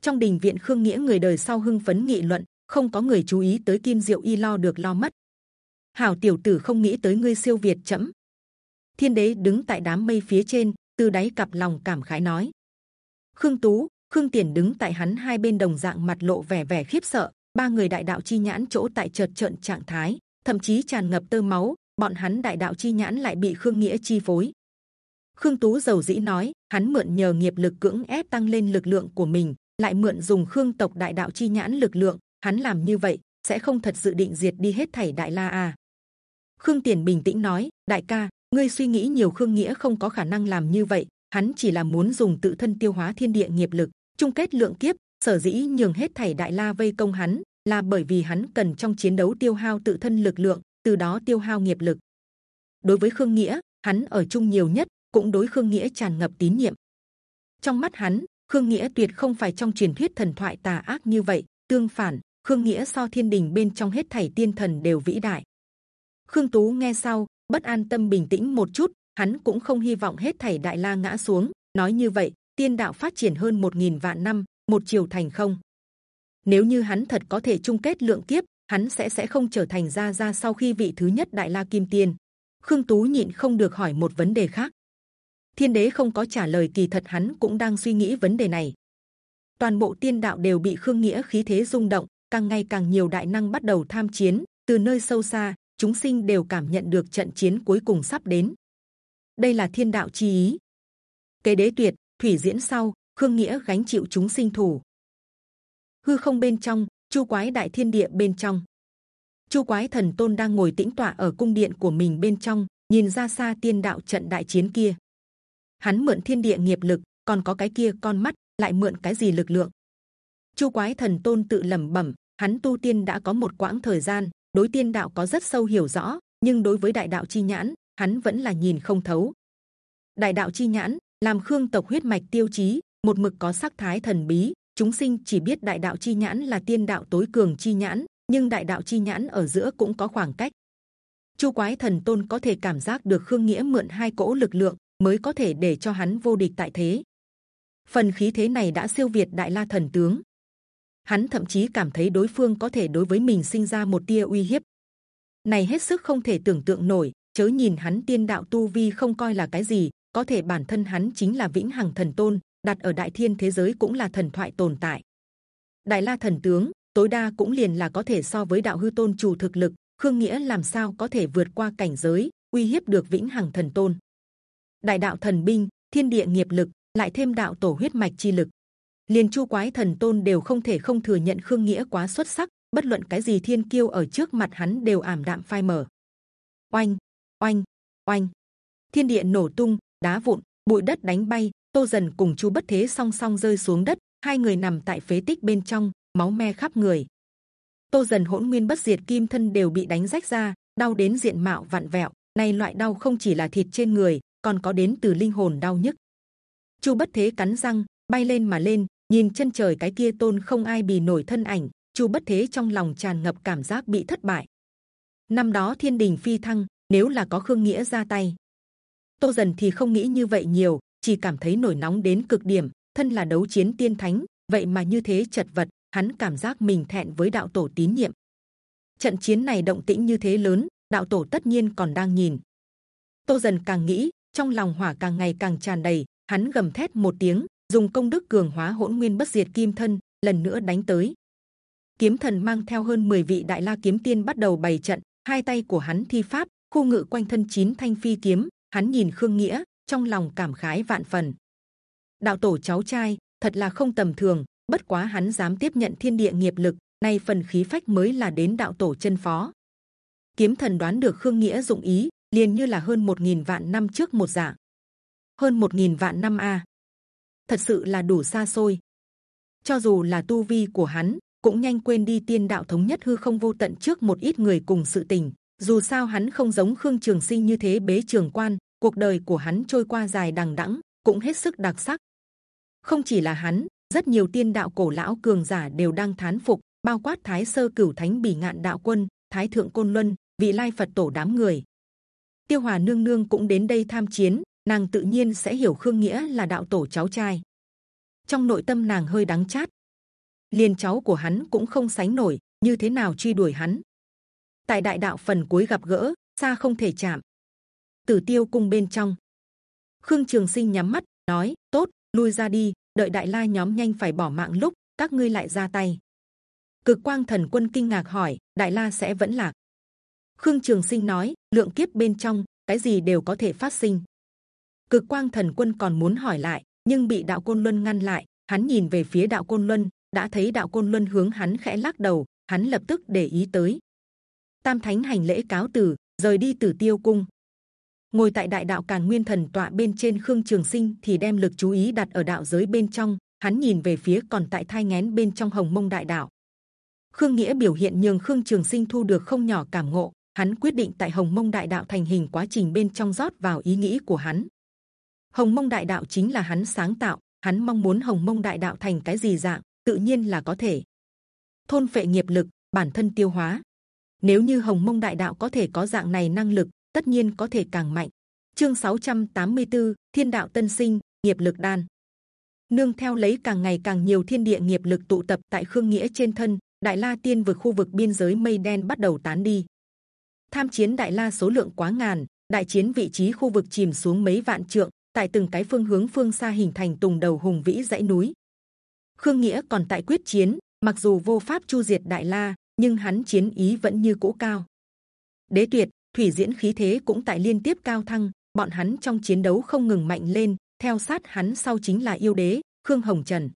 Trong đình viện khương nghĩa người đời sau hưng phấn nghị luận, không có người chú ý tới kim diệu y lo được lo mất. Hảo tiểu tử không nghĩ tới ngươi siêu việt chậm. Thiên đế đứng tại đám mây phía trên, từ đáy cặp lòng cảm khái nói. Khương Tú, Khương Tiền đứng tại hắn hai bên đồng dạng mặt lộ vẻ vẻ khiếp sợ. Ba người đại đạo chi nhãn chỗ tại chợt trợn trạng thái, thậm chí tràn ngập tơ máu. Bọn hắn đại đạo chi nhãn lại bị Khương Nghĩa chi phối. Khương Tú giàu dĩ nói, hắn mượn nhờ nghiệp lực cưỡng ép tăng lên lực lượng của mình, lại mượn dùng Khương tộc đại đạo chi nhãn lực lượng. Hắn làm như vậy sẽ không thật dự định diệt đi hết thảy đại la à? Khương Tiền bình tĩnh nói, đại ca, ngươi suy nghĩ nhiều Khương Nghĩa không có khả năng làm như vậy. Hắn chỉ là muốn dùng tự thân tiêu hóa thiên địa nghiệp lực, chung kết lượng kiếp sở dĩ nhường hết thảy đại la vây công hắn là bởi vì hắn cần trong chiến đấu tiêu hao tự thân lực lượng từ đó tiêu hao nghiệp lực đối với khương nghĩa hắn ở chung nhiều nhất cũng đối khương nghĩa tràn ngập tín nhiệm trong mắt hắn khương nghĩa tuyệt không phải trong truyền thuyết thần thoại tà ác như vậy tương phản khương nghĩa so thiên đình bên trong hết thảy tiên thần đều vĩ đại khương tú nghe sau bất an tâm bình tĩnh một chút hắn cũng không hy vọng hết thảy đại la ngã xuống nói như vậy tiên đạo phát triển hơn một nghìn vạn năm, một chiều thành không. Nếu như hắn thật có thể chung kết lượng kiếp, hắn sẽ sẽ không trở thành gia gia sau khi vị thứ nhất đại la kim tiên. Khương Tú nhịn không được hỏi một vấn đề khác. Thiên đế không có trả lời kỳ thật hắn cũng đang suy nghĩ vấn đề này. Toàn bộ tiên đạo đều bị Khương nghĩa khí thế rung động, càng ngày càng nhiều đại năng bắt đầu tham chiến. Từ nơi sâu xa, chúng sinh đều cảm nhận được trận chiến cuối cùng sắp đến. Đây là thiên đạo chi ý. Kế đế tuyệt, thủy diễn sau khương nghĩa gánh chịu chúng sinh thủ hư không bên trong chu quái đại thiên địa bên trong chu quái thần tôn đang ngồi tĩnh tọa ở cung điện của mình bên trong nhìn ra xa tiên đạo trận đại chiến kia hắn mượn thiên địa nghiệp lực còn có cái kia con mắt lại mượn cái gì lực lượng chu quái thần tôn tự lẩm bẩm hắn tu tiên đã có một quãng thời gian, đối tiên đạo có rất sâu hiểu rõ, nhưng đối với đại đạo chi nhãn, hắn vẫn là nhìn không thấu. Đại đạo chi nhãn, làm khương tộc huyết mạch tiêu chí, một mực có sắc thái thần bí, chúng sinh chỉ biết đại đạo chi nhãn là tiên đạo tối cường chi nhãn, nhưng đại đạo chi nhãn ở giữa cũng có khoảng cách. Chu quái thần tôn có thể cảm giác được khương nghĩa mượn hai cỗ lực lượng mới có thể để cho hắn vô địch tại thế. Phần khí thế này đã siêu việt đại la thần tướng hắn thậm chí cảm thấy đối phương có thể đối với mình sinh ra một tia uy hiếp. Này hết sức không thể tưởng tượng nổi, chớ nhìn hắn tiên đạo tu vi không coi là cái gì, có thể bản thân hắn chính là vĩnh hằng thần tôn, đặt ở đại thiên thế giới cũng là thần thoại tồn tại. Đại la thần tướng, tối đa cũng liền là có thể so với đạo hư tôn chủ thực lực, khương nghĩa làm sao có thể vượt qua cảnh giới, uy hiếp được vĩnh hằng thần tôn? Đại đạo thần binh, thiên địa nghiệp lực, lại thêm đạo tổ huyết mạch chi lực liền chu quái thần tôn đều không thể không thừa nhận khương nghĩa quá xuất sắc, bất luận cái gì thiên kiêu ở trước mặt hắn đều ảm đạm phai mờ. Oanh oanh oanh. Thiên địa nổ tung, đá vụn, bụi đất đánh bay, tô dần cùng chu bất thế song song rơi xuống đất, hai người nằm tại phế tích bên trong, máu me khắp người. Tô dần hỗn nguyên bất diệt kim thân đều bị đánh rách ra, đau đến diện mạo vặn vẹo, này loại đau không chỉ là thịt trên người, còn có đến từ linh hồn đau nhức. Chu bất thế cắn răng, bay lên mà lên nhìn chân trời cái kia tôn không ai bì nổi thân ảnh, chu bất thế trong lòng tràn ngập cảm giác bị thất bại. Năm đó thiên đình phi thăng, nếu là có khương nghĩa ra tay. Tô dần thì không nghĩ như vậy nhiều, chỉ cảm thấy nổi nóng đến cực điểm, thân là đấu chiến tiên thánh, vậy mà như thế chật vật, hắn cảm giác mình thẹn với đạo tổ tín nhiệm. Trận chiến này động tĩnh như thế lớn, đạo tổ tất nhiên còn đang nhìn. Tô dần càng nghĩ, trong lòng hỏa càng ngày càng tràn đầy, hắn gầm thét một tiếng dùng công đức cường hóa hỗn nguyên bất diệt kim thân, lần nữa đánh tới. Kiếm thần mang theo hơn 10 vị đại la kiếm tiên bắt đầu bày trận, hai tay của hắn thi pháp, khu ngự quanh thân chín thanh phi kiếm, hắn nhìn khương nghĩa, trong lòng cảm khái vạn phần. Đạo tổ cháu trai, thật là không tầm thường, bất quá hắn dám tiếp nhận thiên địa nghiệp lực, nay phần khí phách mới là đến đạo tổ chân phó. Kiếm thần đoán được khương nghĩa dụng ý, liền như là hơn một nghìn vạn năm trước một dạng hơn một nghìn vạn năm a thật sự là đủ xa xôi. Cho dù là tu vi của hắn, cũng nhanh quên đi tiên đạo thống nhất hư không vô tận trước một ít người cùng sự tình. Dù sao hắn không giống khương trường sinh như thế bế trường quan, cuộc đời của hắn trôi qua dài đằng đẵng, cũng hết sức đặc sắc. Không chỉ là hắn, rất nhiều tiên đạo cổ lão cường giả đều đang thán phục, bao quát thái sơ cửu thánh bỉ ngạn đạo quân, thái thượng côn luân, vị lai phật tổ đám người. Tiêu hòa nương nương cũng đến đây tham chiến nàng tự nhiên sẽ hiểu khương nghĩa là đạo tổ cháu trai. Trong nội tâm nàng hơi đắng chát. Liền cháu của hắn cũng không sánh nổi, như thế nào truy đuổi hắn? Tại đại đạo phần cuối gặp gỡ, xa không thể chạm. Tử tiêu cung bên trong. Khương trường sinh nhắm mắt, nói, tốt, lui ra đi, đợi đại la nhóm nhanh phải bỏ mạng lúc, các ngươi lại ra tay. Cực quang thần quân kinh ngạc hỏi, đại la sẽ vẫn lạc? Khương trường sinh nói, lượng kiếp bên trong, cái gì đều có thể phát sinh cực quang thần quân còn muốn hỏi lại, nhưng bị đạo côn luân ngăn lại, hắn nhìn về phía đạo côn luân, đã thấy đạo côn luân hướng hắn khẽ lắc đầu, hắn lập tức để ý tới. Tam thánh hành lễ cáo từ, rời đi từ tiêu cung. Ngồi tại đại đạo càn nguyên thần tọa bên trên khương trường sinh thì đem lực chú ý đặt ở đạo giới bên trong, hắn nhìn về phía còn tại thai ngén bên trong hồng mông đại đạo. Khương nghĩa biểu hiện nhường khương trường sinh thu được không nhỏ cảm ngộ, hắn quyết định tại hồng mông đại đạo thành hình quá trình bên trong rót vào ý nghĩ của hắn hồng mông đại đạo chính là hắn sáng tạo hắn mong muốn hồng mông đại đạo thành cái gì dạng tự nhiên là có thể. Thôn phệ nghiệp lực bản thân tiêu hóa. Nếu như hồng mông đại đạo có thể có dạng này năng lực tất nhiên có thể càng mạnh. Chương 684, thiên đạo tân sinh nghiệp lực đan. Nương theo lấy càng ngày càng nhiều thiên địa nghiệp lực tụ tập tại khương nghĩa trên thân đại la tiên vực khu vực biên giới mây đen bắt đầu tán đi. Tham chiến đại la số lượng quá ngàn đại chiến vị trí khu vực chìm xuống mấy vạn trượng tại từng cái phương hướng phương xa hình thành tùng đầu hùng vĩ dãy núi. Khương nghĩa còn tại quyết chiến, mặc dù vô pháp chu diệt đại la, nhưng hắn chiến ý vẫn như cũ cao. Đế tuyệt, thủy diễn khí thế cũng tại liên tiếp cao thăng, bọn hắn trong chiến đấu không ngừng mạnh lên, theo sát hắn sau chính là yêu đế, khương hồng trần.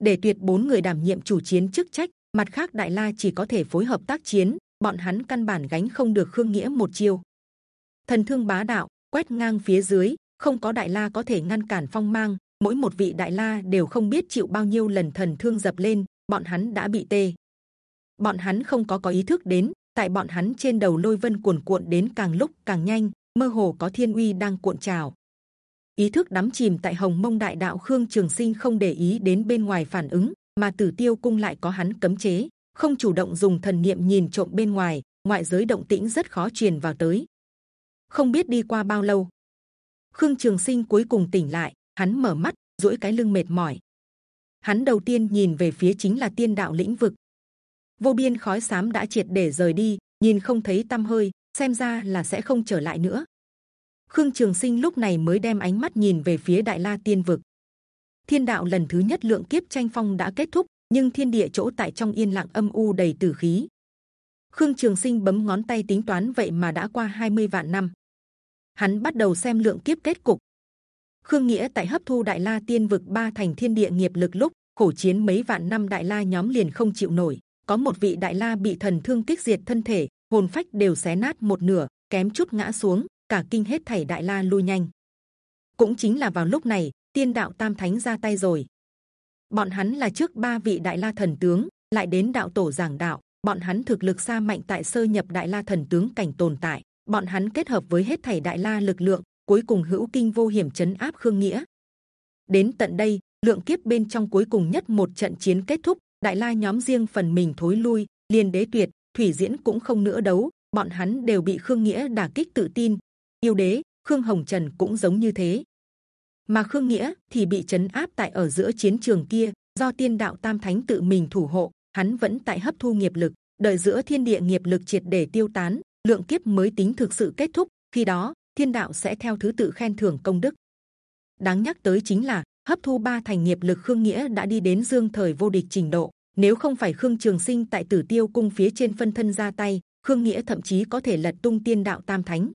Để tuyệt bốn người đảm nhiệm chủ chiến chức trách, mặt khác đại la chỉ có thể phối hợp tác chiến, bọn hắn căn bản gánh không được khương nghĩa một chiêu. Thần thương bá đạo, quét ngang phía dưới không có đại la có thể ngăn cản phong mang mỗi một vị đại la đều không biết chịu bao nhiêu lần thần thương dập lên bọn hắn đã bị tê. Bọn hắn không có có ý thức đến, tại bọn hắn trên đầu lôi vân cuồn cuộn đến càng lúc càng nhanh, mơ hồ có thiên uy đang cuộn trào. Ý thức đắm chìm tại hồng mông đại đạo khương trường sinh không để ý đến bên ngoài phản ứng, mà tử tiêu cung lại có hắn cấm chế, không chủ động dùng thần niệm nhìn trộm bên ngoài, ngoại giới động tĩnh rất khó truyền vào tới. Không biết đi qua bao lâu, khương trường sinh cuối cùng tỉnh lại, hắn mở mắt, duỗi cái lưng mệt mỏi. Hắn đầu tiên nhìn về phía chính là tiên đạo lĩnh vực, vô biên khói sám đã triệt để rời đi, nhìn không thấy tâm hơi, xem ra là sẽ không trở lại nữa. Khương Trường Sinh lúc này mới đem ánh mắt nhìn về phía Đại La Tiên Vực. Thiên đạo lần thứ nhất lượng kiếp tranh phong đã kết thúc, nhưng thiên địa chỗ tại trong yên lặng âm u đầy tử khí. Khương Trường Sinh bấm ngón tay tính toán vậy mà đã qua 20 vạn năm. Hắn bắt đầu xem lượng kiếp kết cục. Khương Nghĩa tại hấp thu Đại La Tiên Vực ba thành thiên địa nghiệp lực lúc khổ chiến mấy vạn năm Đại La nhóm liền không chịu nổi. Có một vị Đại La bị thần thương kích diệt thân thể, hồn phách đều xé nát một nửa, kém chút ngã xuống, cả kinh hết thảy Đại La lui nhanh. Cũng chính là vào lúc này, Tiên Đạo Tam Thánh ra tay rồi. Bọn hắn là trước ba vị Đại La thần tướng, lại đến đạo tổ giảng đạo. Bọn hắn thực lực xa mạnh tại sơ nhập Đại La thần tướng cảnh tồn tại. Bọn hắn kết hợp với hết thảy Đại La lực lượng, cuối cùng hữu kinh vô hiểm chấn áp khương nghĩa. Đến tận đây, lượng kiếp bên trong cuối cùng nhất một trận chiến kết thúc, Đại La nhóm riêng phần mình thối lui, liền đế tuyệt, thủy diễn cũng không nữa đấu, bọn hắn đều bị khương nghĩa đả kích tự tin. Yêu đế, khương hồng trần cũng giống như thế. Mà khương nghĩa thì bị chấn áp tại ở giữa chiến trường kia, do tiên đạo tam thánh tự mình thủ hộ, hắn vẫn tại hấp thu nghiệp lực, đợi giữa thiên địa nghiệp lực triệt để tiêu tán, lượng kiếp mới tính thực sự kết thúc. Khi đó, thiên đạo sẽ theo thứ tự khen thưởng công đức. Đáng nhắc tới chính là hấp thu ba thành nghiệp lực khương nghĩa đã đi đến dương thời vô địch trình độ nếu không phải khương trường sinh tại tử tiêu cung phía trên phân thân ra tay khương nghĩa thậm chí có thể lật tung tiên đạo tam thánh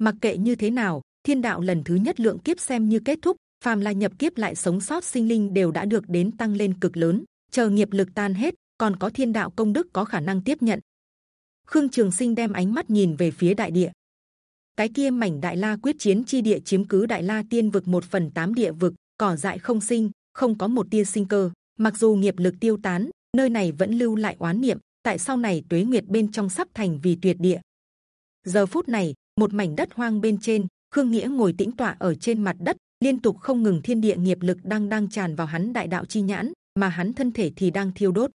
mặc kệ như thế nào thiên đạo lần thứ nhất lượng kiếp xem như kết thúc phàm là nhập kiếp lại sống sót sinh linh đều đã được đến tăng lên cực lớn chờ nghiệp lực tan hết còn có thiên đạo công đức có khả năng tiếp nhận khương trường sinh đem ánh mắt nhìn về phía đại địa cái kia mảnh đại la quyết chiến chi địa chiếm cứ đại la tiên vực một phần tám địa vực cỏ dại không sinh, không có một tia sinh cơ. Mặc dù nghiệp lực tiêu tán, nơi này vẫn lưu lại oán niệm. Tại sau này tuế nguyệt bên trong sắp thành vì tuyệt địa. Giờ phút này, một mảnh đất hoang bên trên, Khương Nghĩa ngồi tĩnh tọa ở trên mặt đất, liên tục không ngừng thiên địa nghiệp lực đang đang tràn vào hắn đại đạo chi nhãn, mà hắn thân thể thì đang thiêu đốt.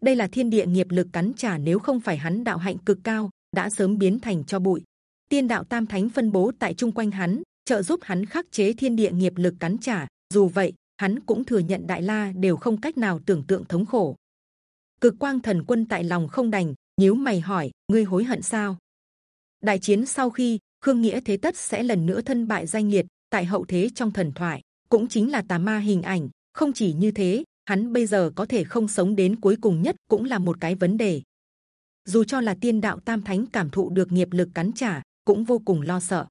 Đây là thiên địa nghiệp lực cắn trả nếu không phải hắn đạo hạnh cực cao, đã sớm biến thành cho bụi. Tiên đạo tam thánh phân bố tại chung quanh hắn, trợ giúp hắn khắc chế thiên địa nghiệp lực cắn trả. Dù vậy, hắn cũng thừa nhận Đại La đều không cách nào tưởng tượng thống khổ. Cực Quang Thần Quân tại lòng không đành, nhíu mày hỏi: ngươi hối hận sao? Đại chiến sau khi Khương Nghĩa thế tất sẽ lần nữa thân bại danh liệt tại hậu thế trong thần thoại, cũng chính là tà ma hình ảnh. Không chỉ như thế, hắn bây giờ có thể không sống đến cuối cùng nhất cũng là một cái vấn đề. Dù cho là tiên đạo tam thánh cảm thụ được nghiệp lực cắn trả, cũng vô cùng lo sợ.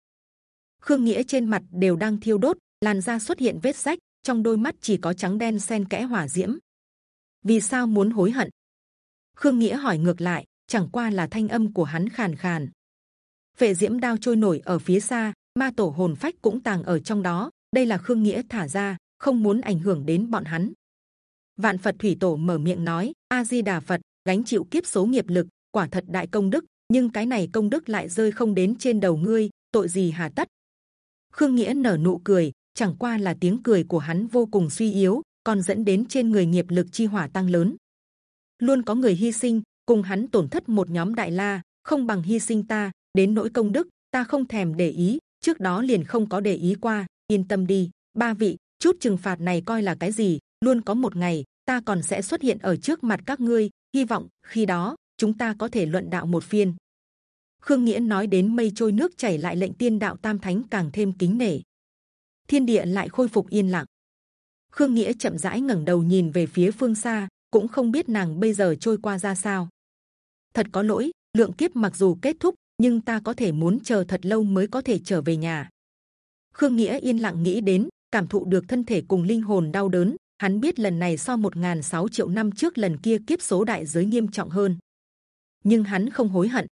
Khương Nghĩa trên mặt đều đang thiêu đốt, làn da xuất hiện vết rách, trong đôi mắt chỉ có trắng đen xen kẽ hỏa diễm. Vì sao muốn hối hận? Khương Nghĩa hỏi ngược lại, chẳng qua là thanh âm của hắn khàn khàn. Vệ diễm đao trôi nổi ở phía xa, ma tổ hồn phách cũng tàng ở trong đó. Đây là Khương Nghĩa thả ra, không muốn ảnh hưởng đến bọn hắn. Vạn Phật thủy tổ mở miệng nói: A Di Đà Phật, gánh chịu kiếp số nghiệp lực, quả thật đại công đức, nhưng cái này công đức lại rơi không đến trên đầu ngươi, tội gì hà tất? Khương Nghĩa nở nụ cười, chẳng qua là tiếng cười của hắn vô cùng suy yếu, còn dẫn đến trên người nghiệp lực chi hỏa tăng lớn. Luôn có người hy sinh, cùng hắn tổn thất một nhóm đại la, không bằng hy sinh ta. Đến nỗi công đức, ta không thèm để ý, trước đó liền không có để ý qua. Yên tâm đi, ba vị, chút trừng phạt này coi là cái gì? Luôn có một ngày, ta còn sẽ xuất hiện ở trước mặt các ngươi. Hy vọng khi đó chúng ta có thể luận đạo một phiên. Khương Nghĩa nói đến mây trôi nước chảy lại lệnh tiên đạo tam thánh càng thêm kính nể. Thiên địa lại khôi phục yên lặng. Khương Nghĩa chậm rãi ngẩng đầu nhìn về phía phương xa, cũng không biết nàng bây giờ trôi qua ra sao. Thật có lỗi, lượng kiếp mặc dù kết thúc, nhưng ta có thể muốn chờ thật lâu mới có thể trở về nhà. Khương Nghĩa yên lặng nghĩ đến, cảm thụ được thân thể cùng linh hồn đau đớn. Hắn biết lần này so 1.600 triệu năm trước lần kia kiếp số đại giới nghiêm trọng hơn, nhưng hắn không hối hận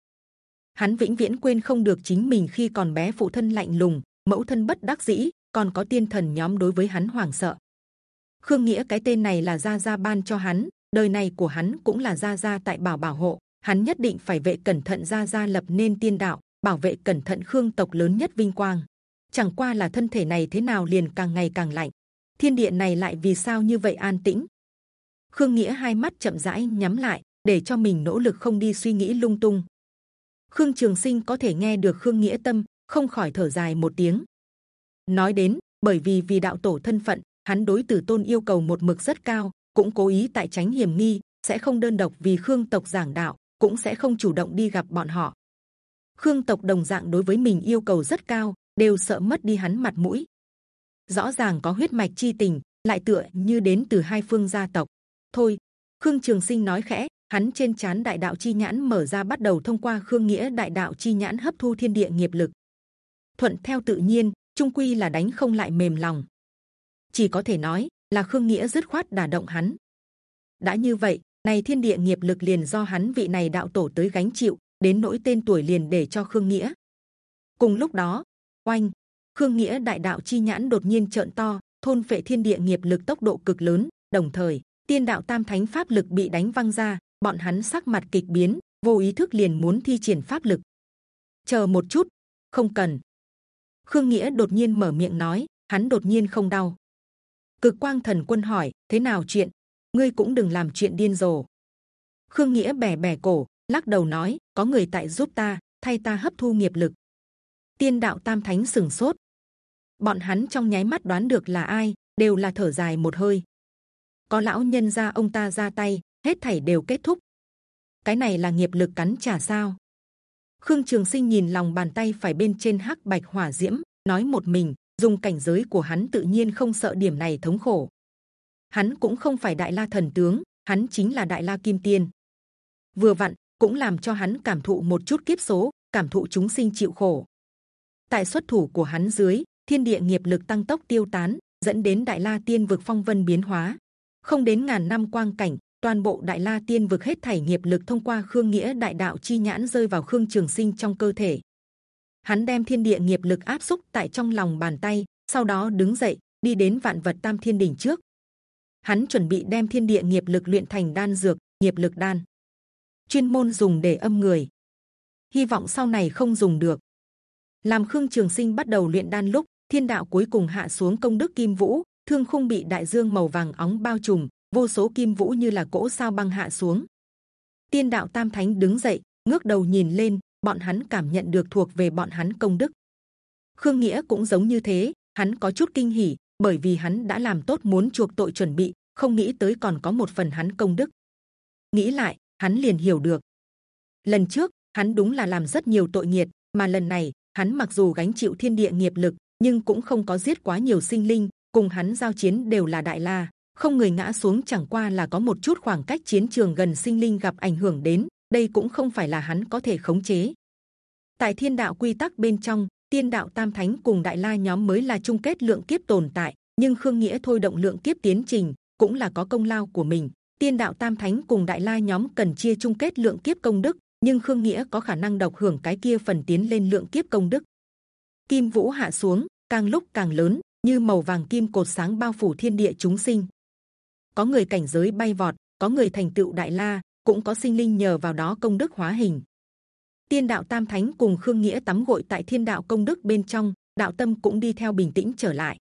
hắn vĩnh viễn quên không được chính mình khi còn bé phụ thân lạnh lùng, mẫu thân bất đắc dĩ, còn có tiên thần nhóm đối với hắn hoảng sợ. Khương Nghĩa cái tên này là Gia Gia ban cho hắn, đời này của hắn cũng là Gia Gia tại bảo bảo hộ, hắn nhất định phải vệ cẩn thận Gia Gia lập nên tiên đạo, bảo vệ cẩn thận Khương tộc lớn nhất vinh quang. Chẳng qua là thân thể này thế nào liền càng ngày càng lạnh, thiên địa này lại vì sao như vậy an tĩnh? Khương Nghĩa hai mắt chậm rãi nhắm lại, để cho mình nỗ lực không đi suy nghĩ lung tung. Khương Trường Sinh có thể nghe được Khương Nghĩa tâm, không khỏi thở dài một tiếng. Nói đến, bởi vì vì đạo tổ thân phận, hắn đối tử tôn yêu cầu một mực rất cao, cũng cố ý tại tránh hiểm nghi, sẽ không đơn độc vì Khương tộc giảng đạo, cũng sẽ không chủ động đi gặp bọn họ. Khương tộc đồng dạng đối với mình yêu cầu rất cao, đều sợ mất đi hắn mặt mũi. Rõ ràng có huyết mạch chi tình, lại tựa như đến từ hai phương gia tộc. Thôi, Khương Trường Sinh nói khẽ, hắn trên chán đại đạo chi nhãn mở ra bắt đầu thông qua Khương nghĩa đại đạo chi nhãn hấp thu thiên địa nghiệp lực. Thuận theo tự nhiên, trung quy là đánh không lại mềm lòng. Chỉ có thể nói là Khương nghĩa dứt khoát đả động hắn. đã như vậy, này thiên địa nghiệp lực liền do hắn vị này đạo tổ tới gánh chịu, đến nỗi tên tuổi liền để cho Khương nghĩa. Cùng lúc đó, oanh, Khương nghĩa đại đạo chi nhãn đột nhiên trợn to, thôn phệ thiên địa nghiệp lực tốc độ cực lớn, đồng thời tiên đạo tam thánh pháp lực bị đánh văng ra, bọn hắn sắc mặt kịch biến, vô ý thức liền muốn thi triển pháp lực. Chờ một chút, không cần. Khương Nghĩa đột nhiên mở miệng nói, hắn đột nhiên không đau. Cực Quang Thần Quân hỏi, thế nào chuyện? Ngươi cũng đừng làm chuyện điên rồ. Khương Nghĩa bẻ bẻ cổ, lắc đầu nói, có người tại giúp ta, thay ta hấp thu nghiệp lực. Tiên đạo Tam Thánh sừng sốt. Bọn hắn trong nháy mắt đoán được là ai, đều là thở dài một hơi. Có lão nhân gia ông ta ra tay, hết thảy đều kết thúc. Cái này là nghiệp lực cắn trả sao? Khương Trường Sinh nhìn lòng bàn tay phải bên trên hắc bạch hỏa diễm, nói một mình, dùng cảnh giới của hắn tự nhiên không sợ điểm này thống khổ. Hắn cũng không phải đại la thần tướng, hắn chính là đại la kim tiên. Vừa vặn cũng làm cho hắn cảm thụ một chút kiếp số, cảm thụ chúng sinh chịu khổ. Tại xuất thủ của hắn dưới, thiên địa nghiệp lực tăng tốc tiêu tán, dẫn đến đại la tiên vực phong vân biến hóa. Không đến ngàn năm quang cảnh, toàn bộ đại la tiên vực hết thảy nghiệp lực thông qua khương nghĩa đại đạo chi nhãn rơi vào khương trường sinh trong cơ thể. Hắn đem thiên địa nghiệp lực áp xúc tại trong lòng bàn tay sau đó đứng dậy đi đến vạn vật tam thiên đỉnh trước. Hắn chuẩn bị đem thiên địa nghiệp lực luyện thành đan dược nghiệp lực đan. Chuyên môn dùng để âm người. Hy vọng sau này không dùng được. Làm khương trường sinh bắt đầu luyện đan lúc thiên đạo cuối cùng hạ xuống công đức kim vũ thương khung bị đại dương màu vàng óng bao trùm vô số kim vũ như là cỗ sao băng hạ xuống. Tiên đạo tam thánh đứng dậy, ngước đầu nhìn lên, bọn hắn cảm nhận được thuộc về bọn hắn công đức. Khương nghĩa cũng giống như thế, hắn có chút kinh hỉ, bởi vì hắn đã làm tốt muốn chuộc tội chuẩn bị, không nghĩ tới còn có một phần hắn công đức. Nghĩ lại, hắn liền hiểu được. Lần trước hắn đúng là làm rất nhiều tội nghiệt, mà lần này hắn mặc dù gánh chịu thiên địa nghiệp lực, nhưng cũng không có giết quá nhiều sinh linh. Cùng hắn giao chiến đều là đại la, không người ngã xuống chẳng qua là có một chút khoảng cách chiến trường gần sinh linh gặp ảnh hưởng đến đây cũng không phải là hắn có thể khống chế. Tại thiên đạo quy tắc bên trong tiên đạo tam thánh cùng đại la nhóm mới là chung kết lượng kiếp tồn tại nhưng khương nghĩa thôi động lượng kiếp tiến trình cũng là có công lao của mình. Tiên đạo tam thánh cùng đại la nhóm cần chia chung kết lượng kiếp công đức nhưng khương nghĩa có khả năng độc hưởng cái kia phần tiến lên lượng kiếp công đức kim vũ hạ xuống càng lúc càng lớn như màu vàng kim cột sáng bao phủ thiên địa chúng sinh có người cảnh giới bay vọt, có người thành tựu đại la, cũng có sinh linh nhờ vào đó công đức hóa hình. Tiên đạo tam thánh cùng khương nghĩa tắm gội tại thiên đạo công đức bên trong, đạo tâm cũng đi theo bình tĩnh trở lại.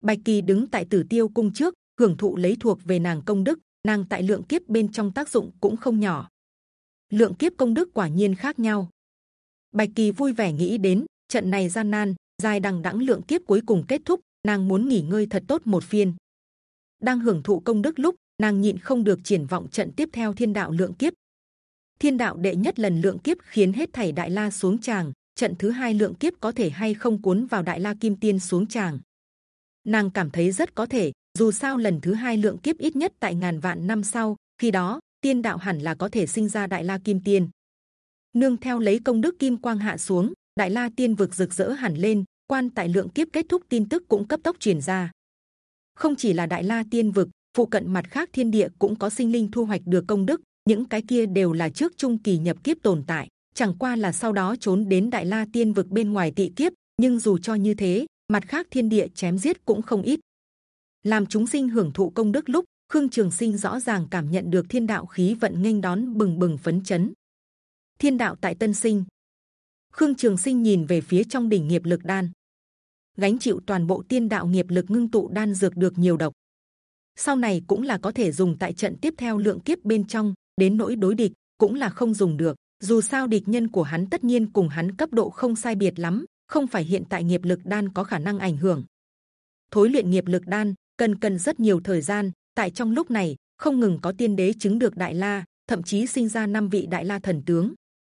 Bạch kỳ đứng tại tử tiêu cung trước, hưởng thụ lấy thuộc về nàng công đức, nàng tại lượng kiếp bên trong tác dụng cũng không nhỏ. Lượng kiếp công đức quả nhiên khác nhau. Bạch kỳ vui vẻ nghĩ đến trận này gian nan, dài đằng đẵng lượng kiếp cuối cùng kết thúc, nàng muốn nghỉ ngơi thật tốt một phiên. Đang hưởng thụ công đức lúc nàng nhịn không được triển vọng trận tiếp theo thiên đạo lượng kiếp. Thiên đạo đệ nhất lần lượng kiếp khiến hết thảy đại la xuống tràng trận thứ hai lượng kiếp có thể hay không cuốn vào đại la kim tiên xuống tràng. Nàng cảm thấy rất có thể dù sao lần thứ hai lượng kiếp ít nhất tại ngàn vạn năm sau khi đó tiên đạo hẳn là có thể sinh ra đại la kim tiên. Nương theo lấy công đức kim quang hạ xuống đại la tiên vực rực rỡ hẳn lên, quan tại lượng kiếp kết thúc tin tức cũng cấp tốc truyền ra. Không chỉ là đại la tiên vực, phụ cận mặt khác thiên địa cũng có sinh linh thu hoạch được công đức, những cái kia đều là trước trung kỳ nhập kiếp tồn tại. Chẳng qua là sau đó trốn đến đại la tiên vực bên ngoài tị kiếp, nhưng dù cho như thế, mặt khác thiên địa chém giết cũng không ít. Làm chúng sinh hưởng thụ công đức lúc, khương trường sinh rõ ràng cảm nhận được thiên đạo khí vận nghênh đón bừng bừng phấn chấn. Thiên đạo tại tân sinh khương trường sinh nhìn về phía trong đỉnh nghiệp lực đan. Gánh chịu toàn bộ tiên đạo nghiệp lực ngưng tụ đan dược được nhiều độc. Sau này cũng là có thể dùng tại trận tiếp theo lượng kiếp bên trong, đến nỗi đối địch cũng là không dùng được. Dù sao địch nhân của hắn tất nhiên cùng hắn cấp độ không sai biệt lắm, không phải hiện tại nghiệp lực đan có khả năng ảnh hưởng. Thối luyện nghiệp lực đan cần cần rất nhiều thời gian, tại trong lúc này không ngừng có tiên đế chứng được đại la, thậm chí sinh ra năm vị đại la thần tướng.